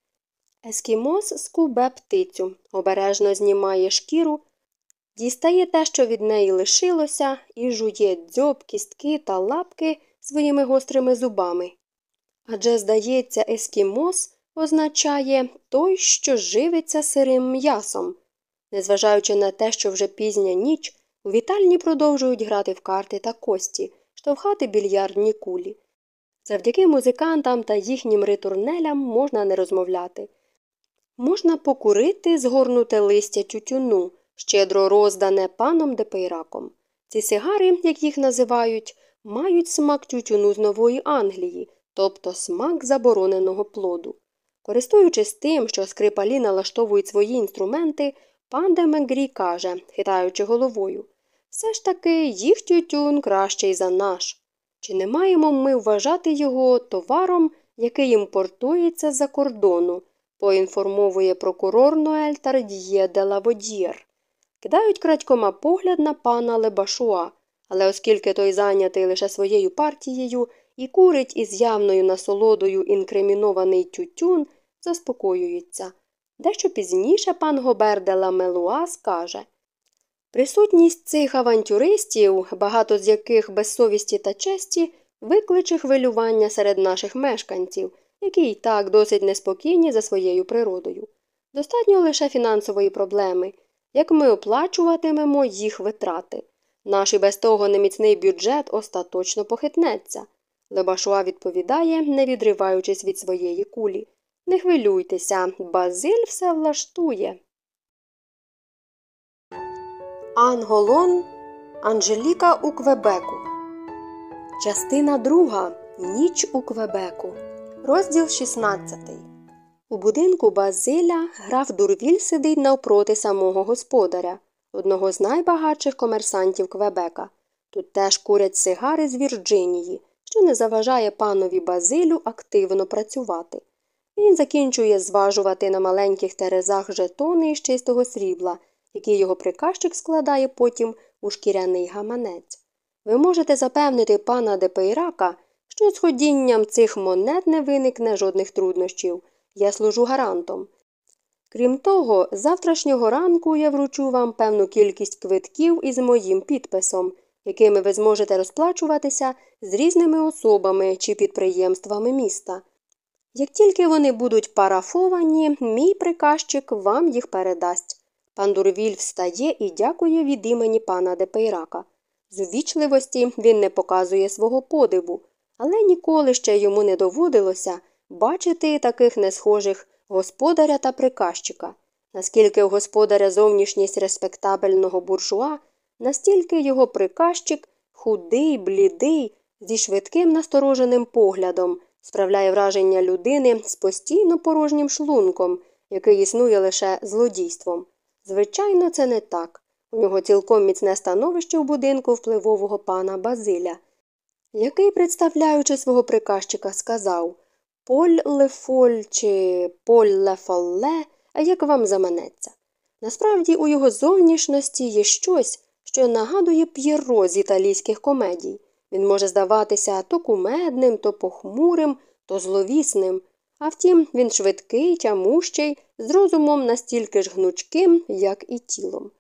A: Ескімос скубе птицю, обережно знімає шкіру, дістає те, що від неї лишилося, і жує дзьоб, кістки та лапки своїми гострими зубами. Адже, здається, ескімос означає той, що живиться сирим м'ясом. Незважаючи на те, що вже пізня ніч, у вітальні продовжують грати в карти та кості, штовхати більярдні кулі. Завдяки музикантам та їхнім ритурнелям можна не розмовляти. Можна покурити згорнуте листя тютюну, щедро роздане паном Депейраком. Ці сигари, як їх називають, мають смак тютюну з Нової Англії, тобто смак забороненого плоду. Користуючись тим, що скрипалі налаштовують свої інструменти, пан Демегрі каже, хитаючи головою все ж таки їх тютюн кращий за наш. Чи не маємо ми вважати його товаром, який імпортується за кордону, поінформовує прокурор Ноель Тардіє де Лаводієр. Кидають крадькома погляд на пана Лебашуа, але оскільки той зайнятий лише своєю партією і курить із явною насолодою інкримінований тютюн, заспокоюється. Дещо пізніше пан Гобер де Ламелуа скаже Присутність цих авантюристів, багато з яких без совісті та честі, викличе хвилювання серед наших мешканців, які й так досить неспокійні за своєю природою. Достатньо лише фінансової проблеми, як ми оплачуватимемо їх витрати. Наш і без того неміцний бюджет остаточно похитнеться. Лебашуа відповідає, не відриваючись від своєї кулі. Не хвилюйтеся, Базиль все влаштує. Анголон Анжеліка у Квебеку. Частина друга. Ніч у Квебеку. Розділ 16. У будинку Базиля граф Дурвіль сидить навпроти самого господаря, одного з найбагатших комерсантів Квебека. Тут теж курять сигари з Вірджинії, що не заважає панові Базилю активно працювати. Він закінчує зважувати на маленьких терезах жетони із чистого срібла, які його приказчик складає потім у шкіряний гаманець. Ви можете запевнити пана Депейрака, що з ходінням цих монет не виникне жодних труднощів. Я служу гарантом. Крім того, завтрашнього ранку я вручу вам певну кількість квитків із моїм підписом, якими ви зможете розплачуватися з різними особами чи підприємствами міста. Як тільки вони будуть парафовані, мій приказчик вам їх передасть. Пан Дурвіль встає і дякує від імені пана Депейрака. З увічливості він не показує свого подиву, але ніколи ще йому не доводилося бачити таких несхожих господаря та приказчика. Наскільки у господаря зовнішність респектабельного буржуа, настільки його приказчик худий, блідий, зі швидким настороженим поглядом, справляє враження людини з постійно порожнім шлунком, який існує лише злодійством. Звичайно, це не так. У нього цілком міцне становище у будинку впливового пана Базиля, який, представляючи свого приказчика, сказав Поль лефоль чи поль лефолле, як вам заманеться. Насправді, у його зовнішності є щось, що нагадує п'єро з італійських комедій. Він може здаватися то кумедним, то похмурим, то зловісним. А втім, він швидкий, тямущий, з розумом настільки ж гнучким, як і тілом.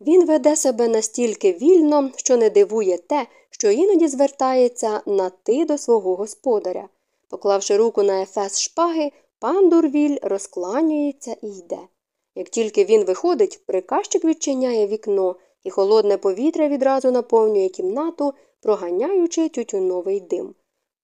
A: Він веде себе настільки вільно, що не дивує те, що іноді звертається на ти до свого господаря. Поклавши руку на ефес шпаги, пан Дурвіль розкланюється і йде. Як тільки він виходить, приказчик відчиняє вікно, і холодне повітря відразу наповнює кімнату, проганяючи тютюновий дим.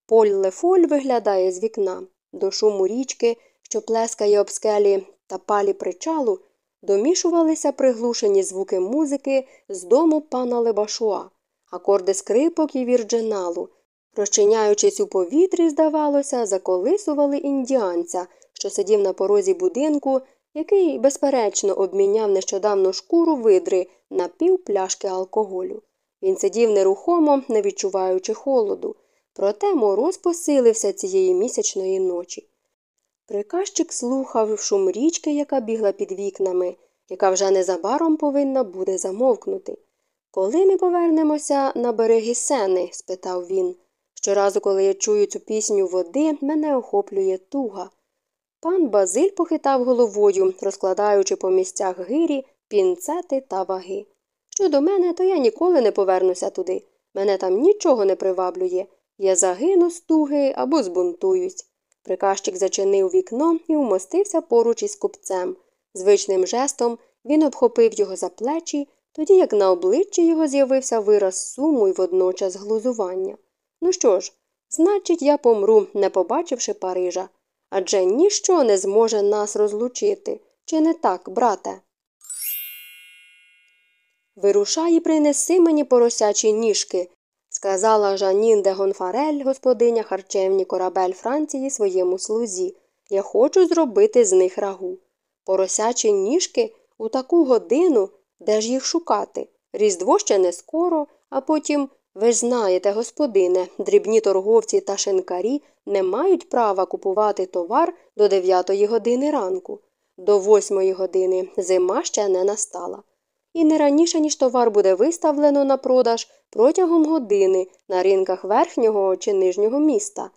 A: Поль Лефоль виглядає з вікна. До шуму річки, що плескає об скелі та палі причалу, домішувалися приглушені звуки музики з дому пана Лебашуа, акорди скрипок і вірджиналу. Розчиняючись у повітрі, здавалося, заколисували індіанця, що сидів на порозі будинку, який, безперечно, обміняв нещодавно шкуру видри на пів пляшки алкоголю. Він сидів нерухомо, не відчуваючи холоду, проте мороз посилився цієї місячної ночі. Приказчик слухав шум річки, яка бігла під вікнами, яка вже незабаром повинна буде замовкнути. Коли ми повернемося на береги сени? спитав він. Щоразу, коли я чую цю пісню води, мене охоплює туга. Пан Базиль похитав головою, розкладаючи по місцях гирі, пінцети та ваги. Щодо мене, то я ніколи не повернуся туди. Мене там нічого не приваблює. Я загину з туги або збунтуюсь. Приказчик зачинив вікно і умостився поруч із купцем. Звичним жестом він обхопив його за плечі, тоді як на обличчі його з'явився вираз суму і водночас глузування. Ну що ж, значить, я помру, не побачивши Парижа. Адже ніщо не зможе нас розлучити. Чи не так, брате? Вирушай і принеси мені поросячі ніжки, сказала Жанін де Гонфарель, господиня харчевні корабель Франції своєму слузі. Я хочу зробити з них рагу. Поросячі ніжки у таку годину, де ж їх шукати? Різдво ще не скоро, а потім, ви ж знаєте, господине, дрібні торговці та шинкарі не мають права купувати товар до дев'ятої години ранку. До восьмої години зима ще не настала і не раніше, ніж товар буде виставлено на продаж протягом години на ринках верхнього чи нижнього міста.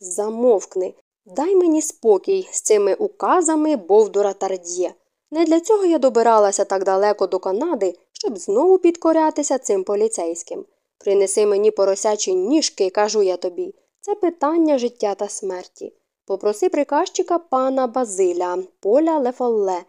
A: Замовкни, дай мені спокій з цими указами Бовдура Тард'є. Не для цього я добиралася так далеко до Канади, щоб знову підкорятися цим поліцейським. Принеси мені поросячі ніжки, кажу я тобі. Це питання життя та смерті. Попроси приказчика пана Базиля, поля Лефолле,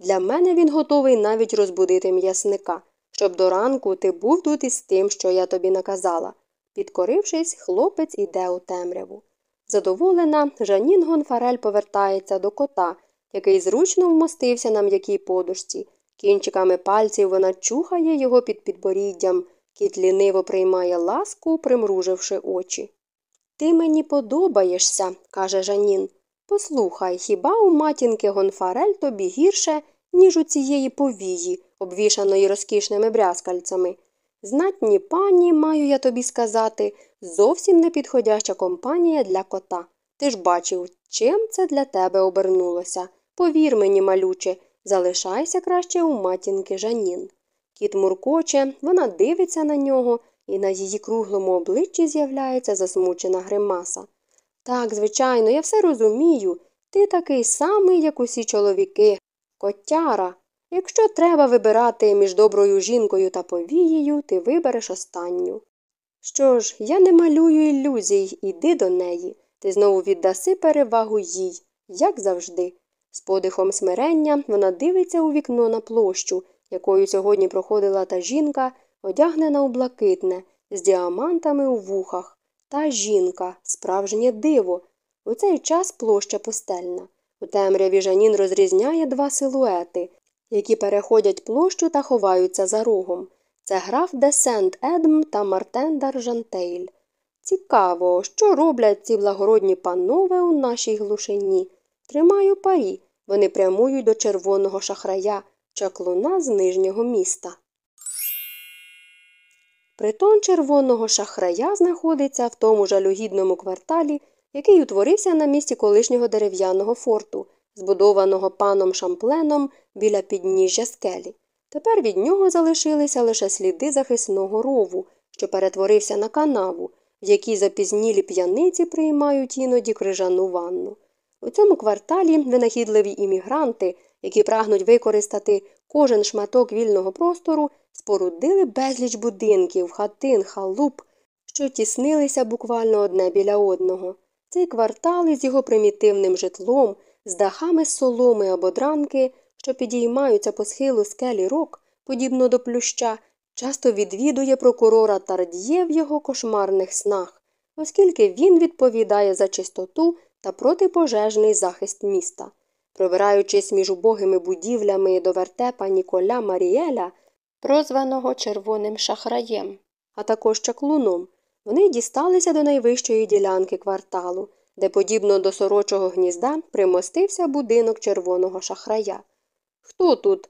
A: для мене він готовий навіть розбудити м'ясника, щоб до ранку ти був тут із тим, що я тобі наказала. Підкорившись, хлопець іде у темряву. Задоволена, Жанін Гонфарель повертається до кота, який зручно вмостився на м'якій подушці. Кінчиками пальців вона чухає його під підборіддям, кіт ліниво приймає ласку, примруживши очі. Ти мені подобаєшся, каже Жанін. Послухай, хіба у матінки Гонфарель тобі гірше, ніж у цієї повії, обвішаної розкішними брязкальцями? Знатні пані, маю я тобі сказати, зовсім не підходяща компанія для кота. Ти ж бачив, чим це для тебе обернулося. Повір мені, малюче, залишайся краще у матінки Жанін. Кіт муркоче, вона дивиться на нього, і на її круглому обличчі з'являється засмучена гримаса. Так, звичайно, я все розумію. Ти такий самий, як усі чоловіки, котяра. Якщо треба вибирати між доброю жінкою та повією, ти вибереш останню. Що ж, я не малюю ілюзій, іди до неї. Ти знову віддаси перевагу їй, як завжди. З подихом смирення вона дивиться у вікно на площу, якою сьогодні проходила та жінка, одягнена у блакитне, з діамантами у вухах. Та жінка, справжнє диво. У цей час площа пустельна. У темряві Жанін розрізняє два силуети, які переходять площу та ховаються за рогом. Це граф де Сент Едм та Мартен Даржантейль. Цікаво, що роблять ці благородні панове у нашій глушині. Тримаю парі, вони прямують до червоного шахрая, чаклуна з нижнього міста. Притон червоного шахрая знаходиться в тому жалюгідному кварталі, який утворився на місці колишнього дерев'яного форту, збудованого паном Шампленом біля підніжжя скелі. Тепер від нього залишилися лише сліди захисного рову, що перетворився на канаву, в якій запізнілі п'яниці приймають іноді крижану ванну. У цьому кварталі винахідливі іммігранти, які прагнуть використати кожен шматок вільного простору, спорудили безліч будинків, хатин, халуп, що тіснилися буквально одне біля одного. Цей квартал із його примітивним житлом, з дахами соломи або дранки, що підіймаються по схилу скелі рок, подібно до плюща, часто відвідує прокурора Тард'є в його кошмарних снах, оскільки він відповідає за чистоту та протипожежний захист міста. Пробираючись між убогими будівлями до вертепа Ніколя Маріеля, прозваного червоним шахраєм, а також чаклуном, вони дісталися до найвищої ділянки кварталу, де, подібно до сорочого гнізда, примостився будинок червоного шахрая. Хто тут?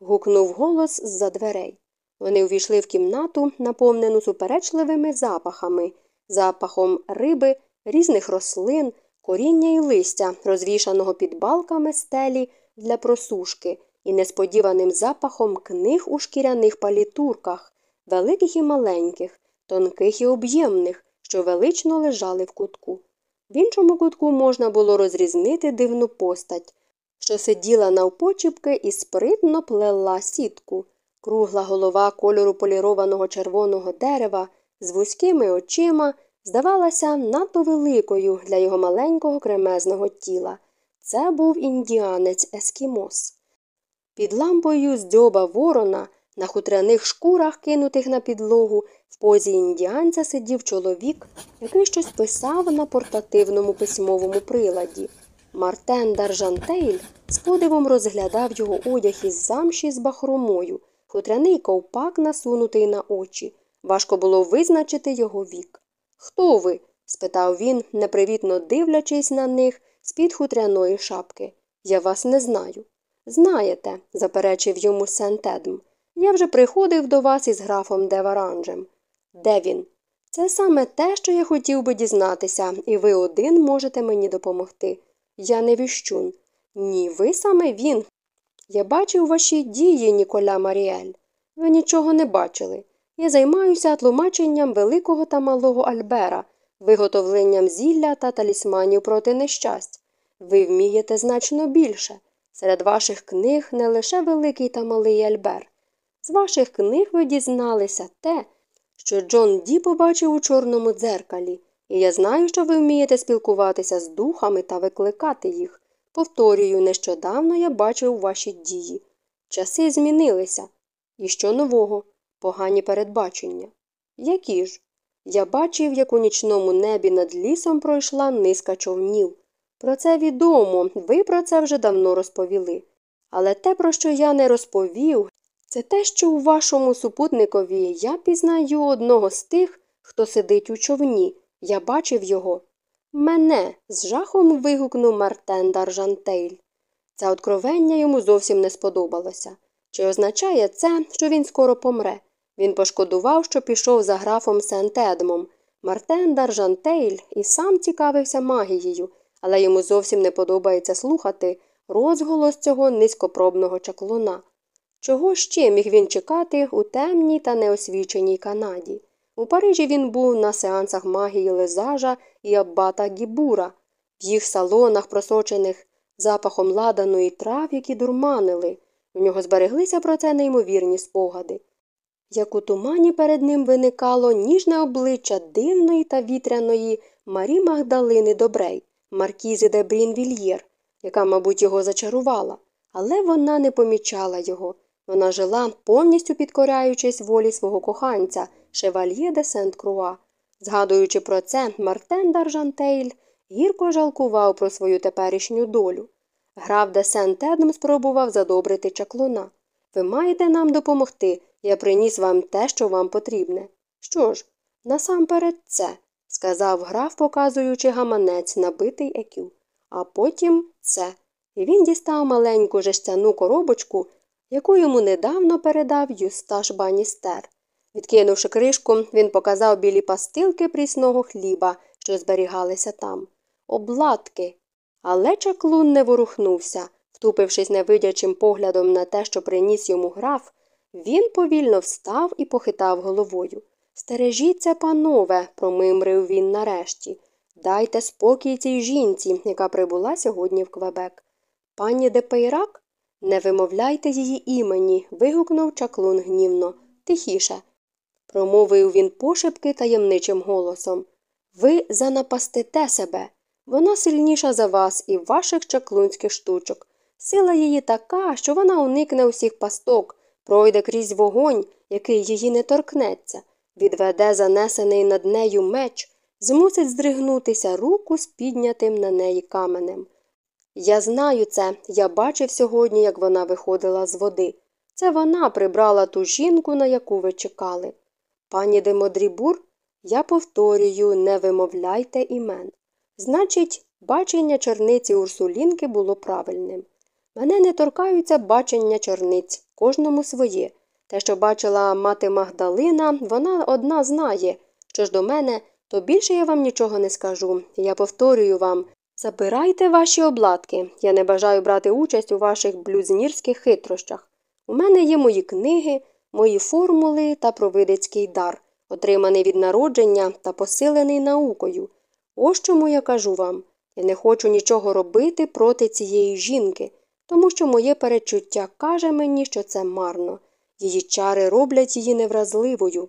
A: гукнув голос з за дверей. Вони увійшли в кімнату, наповнену суперечливими запахами, запахом риби, різних рослин, коріння і листя, розвішаного під балками стелі для просушки, і несподіваним запахом книг у шкіряних палітурках, великих і маленьких, тонких і об'ємних, що велично лежали в кутку. В іншому кутку можна було розрізнити дивну постать, що сиділа навпочіпки і спритно плела сітку, кругла голова кольору полірованого червоного дерева з вузькими очима здавалася надто великою для його маленького кремезного тіла. Це був індіанець Ескімос. Під лампою з дзьоба ворона на хутряних шкурах, кинутих на підлогу, в позі індіанця сидів чоловік, який щось писав на портативному письмовому приладі. Мартен Даржантейль з подивом розглядав його одяг із замші з бахромою, хутряний ковпак насунутий на очі. Важко було визначити його вік. Хто ви? спитав він, непривітно дивлячись на них з під хутряної шапки. Я вас не знаю. Знаєте, заперечив йому Сентедм. Я вже приходив до вас із графом Деваранжем. Де він? Це саме те, що я хотів би дізнатися, і ви один можете мені допомогти. Я не віщун. Ні, ви саме він. Я бачив ваші дії, Ніколя Маріель. Ви нічого не бачили. Я займаюся тлумаченням великого та малого Альбера, виготовленням зілля та талісманів проти нещасть. Ви вмієте значно більше. Серед ваших книг не лише великий та малий Альбер. З ваших книг ви дізналися те, що Джон Ді побачив у чорному дзеркалі, і я знаю, що ви вмієте спілкуватися з духами та викликати їх. Повторюю, нещодавно я бачив ваші дії. Часи змінилися. І що нового? Погані передбачення. Які ж? Я бачив, як у нічному небі над лісом пройшла низка човнів. Про це відомо, ви про це вже давно розповіли. Але те, про що я не розповів, це те, що у вашому супутникові я пізнаю одного з тих, хто сидить у човні. Я бачив його. Мене. з жахом вигукнув Мартен Даржантейль. Це откровення йому зовсім не сподобалося. Чи означає це, що він скоро помре? Він пошкодував, що пішов за графом Сент-Едмом. Мартен Даржантейль і сам цікавився магією, але йому зовсім не подобається слухати розголос цього низькопробного чаклуна. Чого ще міг він чекати у темній та неосвіченій Канаді? У Парижі він був на сеансах магії Лезажа і Аббата Гібура, в їх салонах, просочених запахом ладаної трав, які дурманили. У нього збереглися про це неймовірні спогади. Як у тумані перед ним виникало ніжне обличчя дивної та вітряної Марі Магдалини Добрей, Маркізи де Брінвільєр, яка, мабуть, його зачарувала, але вона не помічала його. Вона жила, повністю підкоряючись волі свого коханця, шевальє де Сент Круа. Згадуючи про це, Мартен Даржантейль гірко жалкував про свою теперішню долю. Граф де Сент Едм спробував задобрити чаклуна. Ви маєте нам допомогти, я приніс вам те, що вам потрібне. Що ж, насамперед це, сказав граф, показуючи гаманець, набитий екю. А потім це. І він дістав маленьку жестяну коробочку, яку йому недавно передав Юсташ Баністер. Відкинувши кришку, він показав білі пастилки прісного хліба, що зберігалися там. Облатки. Але чаклун не ворухнувся. Втупившись невидячим поглядом на те, що приніс йому граф, він повільно встав і похитав головою. Стережіться, панове, промимрив він нарешті. Дайте спокій цій жінці, яка прибула сьогодні в Квебек. Пані де Пейрак? Не вимовляйте її імені. вигукнув чаклун гнівно. Тихіше. Промовив він пошепки таємничим голосом. Ви занапастите себе. Вона сильніша за вас і ваших чаклунських штучок. Сила її така, що вона уникне усіх пасток, пройде крізь вогонь, який її не торкнеться, відведе занесений над нею меч, змусить здригнутися руку з піднятим на неї каменем. Я знаю це, я бачив сьогодні, як вона виходила з води. Це вона прибрала ту жінку, на яку ви чекали. Пані Демодрібур, я повторюю, не вимовляйте імен. Значить, бачення черниці Урсулінки було правильним. Мене не торкаються бачення чорниць, кожному своє. Те, що бачила мати Магдалина, вона одна знає. Що ж до мене, то більше я вам нічого не скажу. Я повторюю вам забирайте ваші обладки. Я не бажаю брати участь у ваших блюзнірських хитрощах. У мене є мої книги, мої формули та провидицький дар, отриманий від народження та посилений наукою. Ось чому я кажу вам я не хочу нічого робити проти цієї жінки тому що моє перечуття каже мені, що це марно, її чари роблять її невразливою.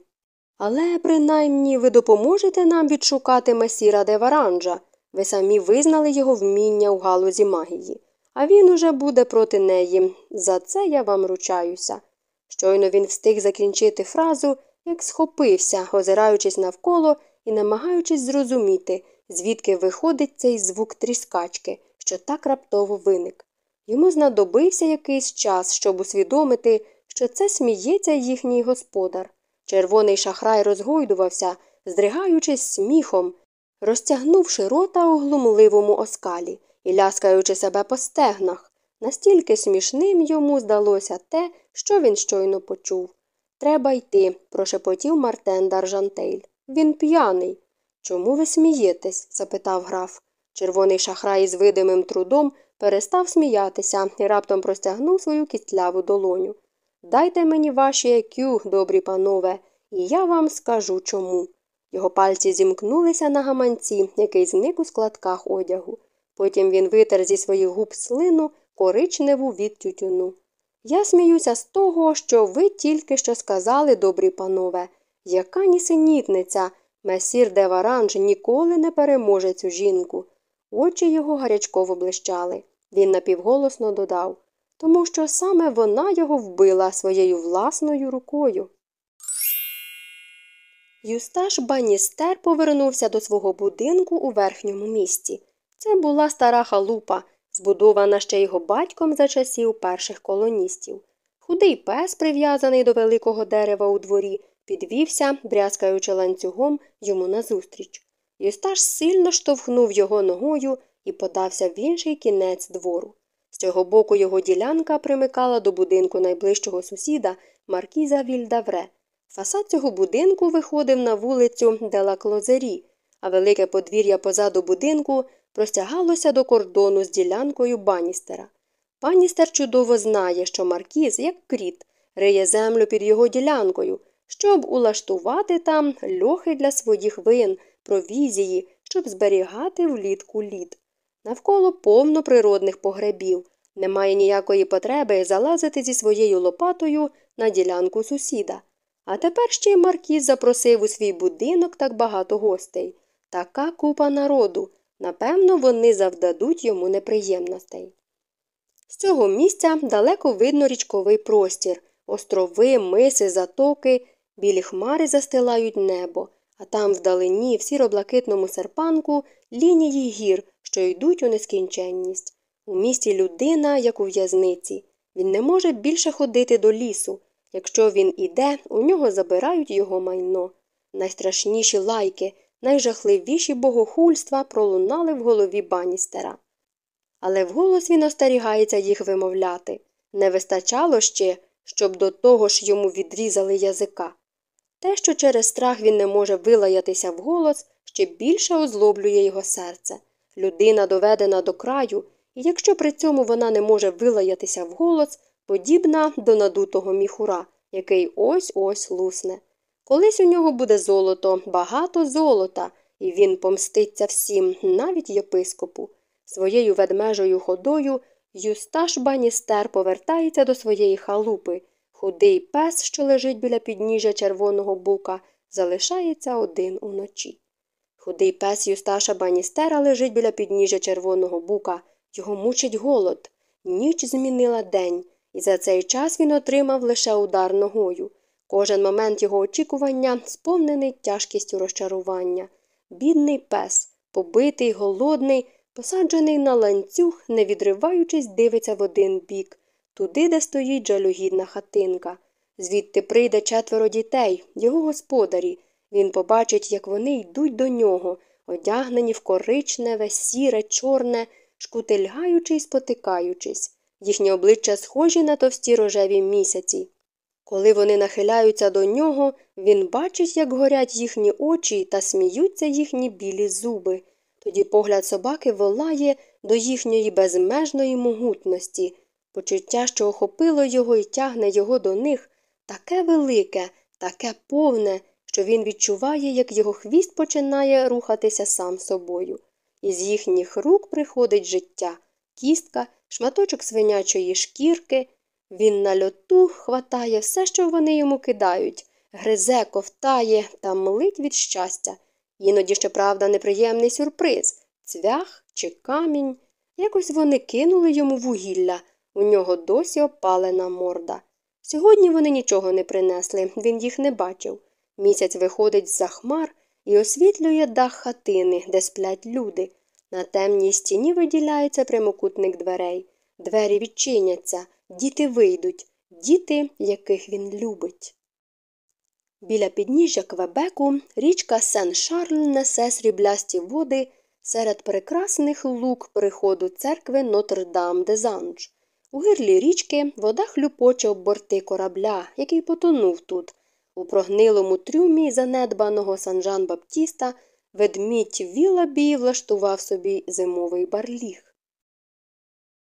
A: Але принаймні ви допоможете нам відшукати месіра де Варанджа. Ви самі визнали його вміння у галузі магії, а він уже буде проти неї. За це я вам ручаюся. Щойно він встиг закінчити фразу, як схопився, озираючись навколо і намагаючись зрозуміти, звідки виходить цей звук тріскачки, що так раптово виник. Йому знадобився якийсь час, щоб усвідомити, що це сміється їхній господар. Червоний шахрай розгойдувався, здригаючись сміхом, розтягнувши рота у глумливому оскалі і ляскаючи себе по стегнах. Настільки смішним йому здалося те, що він щойно почув. Треба йти, прошепотів Мартен Даржантейль. Він п'яний. Чому ви смієтесь? запитав граф. Червоний шахрай з видимим трудом перестав сміятися і раптом простягнув свою кістляву долоню. Дайте мені ваші екю, добрі панове, і я вам скажу чому. Його пальці зімкнулися на гаманці, який зник у складках одягу. Потім він витер зі своїх губ слину коричневу від тютюну. Я сміюся з того, що ви тільки що сказали, добрі панове, яка нісенітниця, месір де Варанж ніколи не переможе цю жінку. Очі його гарячково блищали. Він напівголосно додав тому що саме вона його вбила своєю власною рукою. Юсташ Баністер повернувся до свого будинку у верхньому місті. Це була стара халупа, збудована ще його батьком за часів перших колоністів. Худий пес, прив'язаний до великого дерева у дворі, підвівся, брязкаючи ланцюгом йому назустріч. Юсташ сильно штовхнув його ногою і подався в інший кінець двору. З цього боку його ділянка примикала до будинку найближчого сусіда Маркіза Віль д'Авре. Фасад цього будинку виходив на вулицю де ла Клозері, а велике подвір'я позаду будинку простягалося до кордону з ділянкою Баністера. Баністер чудово знає, що Маркіз, як кріт, риє землю під його ділянкою, щоб улаштувати там льохи для своїх вин, провізії, щоб зберігати влітку лід. Навколо повно природних погребів. Немає ніякої потреби залазити зі своєю лопатою на ділянку сусіда. А тепер ще й Маркіз запросив у свій будинок так багато гостей. Така купа народу. Напевно, вони завдадуть йому неприємностей. З цього місця далеко видно річковий простір, острови, миси, затоки, білі хмари застилають небо, а там вдалині, в сіроблакитному серпанку, лінії гір, що йдуть у нескінченність. У місті людина, як у в'язниці. Він не може більше ходити до лісу. Якщо він іде, у нього забирають його майно. Найстрашніші лайки, найжахливіші богохульства пролунали в голові баністера. Але вголос він остерігається їх вимовляти. Не вистачало ще, щоб до того ж йому відрізали язика. Те, що через страх він не може вилаятися вголос, ще більше озлоблює його серце. Людина доведена до краю, і якщо при цьому вона не може вилаятися вголос, подібна до надутого міхура, який ось-ось лусне. Колись у нього буде золото, багато золота, і він помститься всім, навіть єпископу. Своєю ведмежою ходою Юсташ Баністер повертається до своєї халупи. Худий пес, що лежить біля підніжжя червоного бука, залишається один уночі. Худий пес Юсташа Баністера лежить біля підніжжя червоного бука. Його мучить голод. Ніч змінила день, і за цей час він отримав лише удар ногою. Кожен момент його очікування сповнений тяжкістю розчарування. Бідний пес, побитий, голодний, посаджений на ланцюг, не відриваючись, дивиться в один бік, туди, де стоїть жалюгідна хатинка. Звідти прийде четверо дітей, його господарі. Він побачить, як вони йдуть до нього, одягнені в коричневе, сіре, чорне, шкутильгаючи й спотикаючись. Їхні обличчя схожі на товсті рожеві місяці. Коли вони нахиляються до нього, він бачить, як горять їхні очі та сміються їхні білі зуби. Тоді погляд собаки волає до їхньої безмежної могутності. Почуття, що охопило його і тягне його до них, таке велике, таке повне, що він відчуває, як його хвіст починає рухатися сам собою. Із їхніх рук приходить життя, кістка, шматочок свинячої шкірки. Він на льоту хватає все, що вони йому кидають, гризе, ковтає та млить від щастя. Іноді, щоправда, неприємний сюрприз цвях чи камінь. Якось вони кинули йому вугілля, у нього досі опалена морда. Сьогодні вони нічого не принесли, він їх не бачив. Місяць виходить з за хмар і освітлює дах хатини, де сплять люди. На темній стіні виділяється прямокутник дверей. Двері відчиняться, діти вийдуть, діти, яких він любить. Біля підніжжя Квебеку річка Сен-Шарль несе сріблясті води серед прекрасних лук приходу церкви Нотр-Дам де Занж. У гирлі річки вода хлюпоче об борти корабля, який потонув тут. У прогнилому трюмі занедбаного Сан Жан Баптіста ведмідь Вілабі влаштував собі зимовий барліг.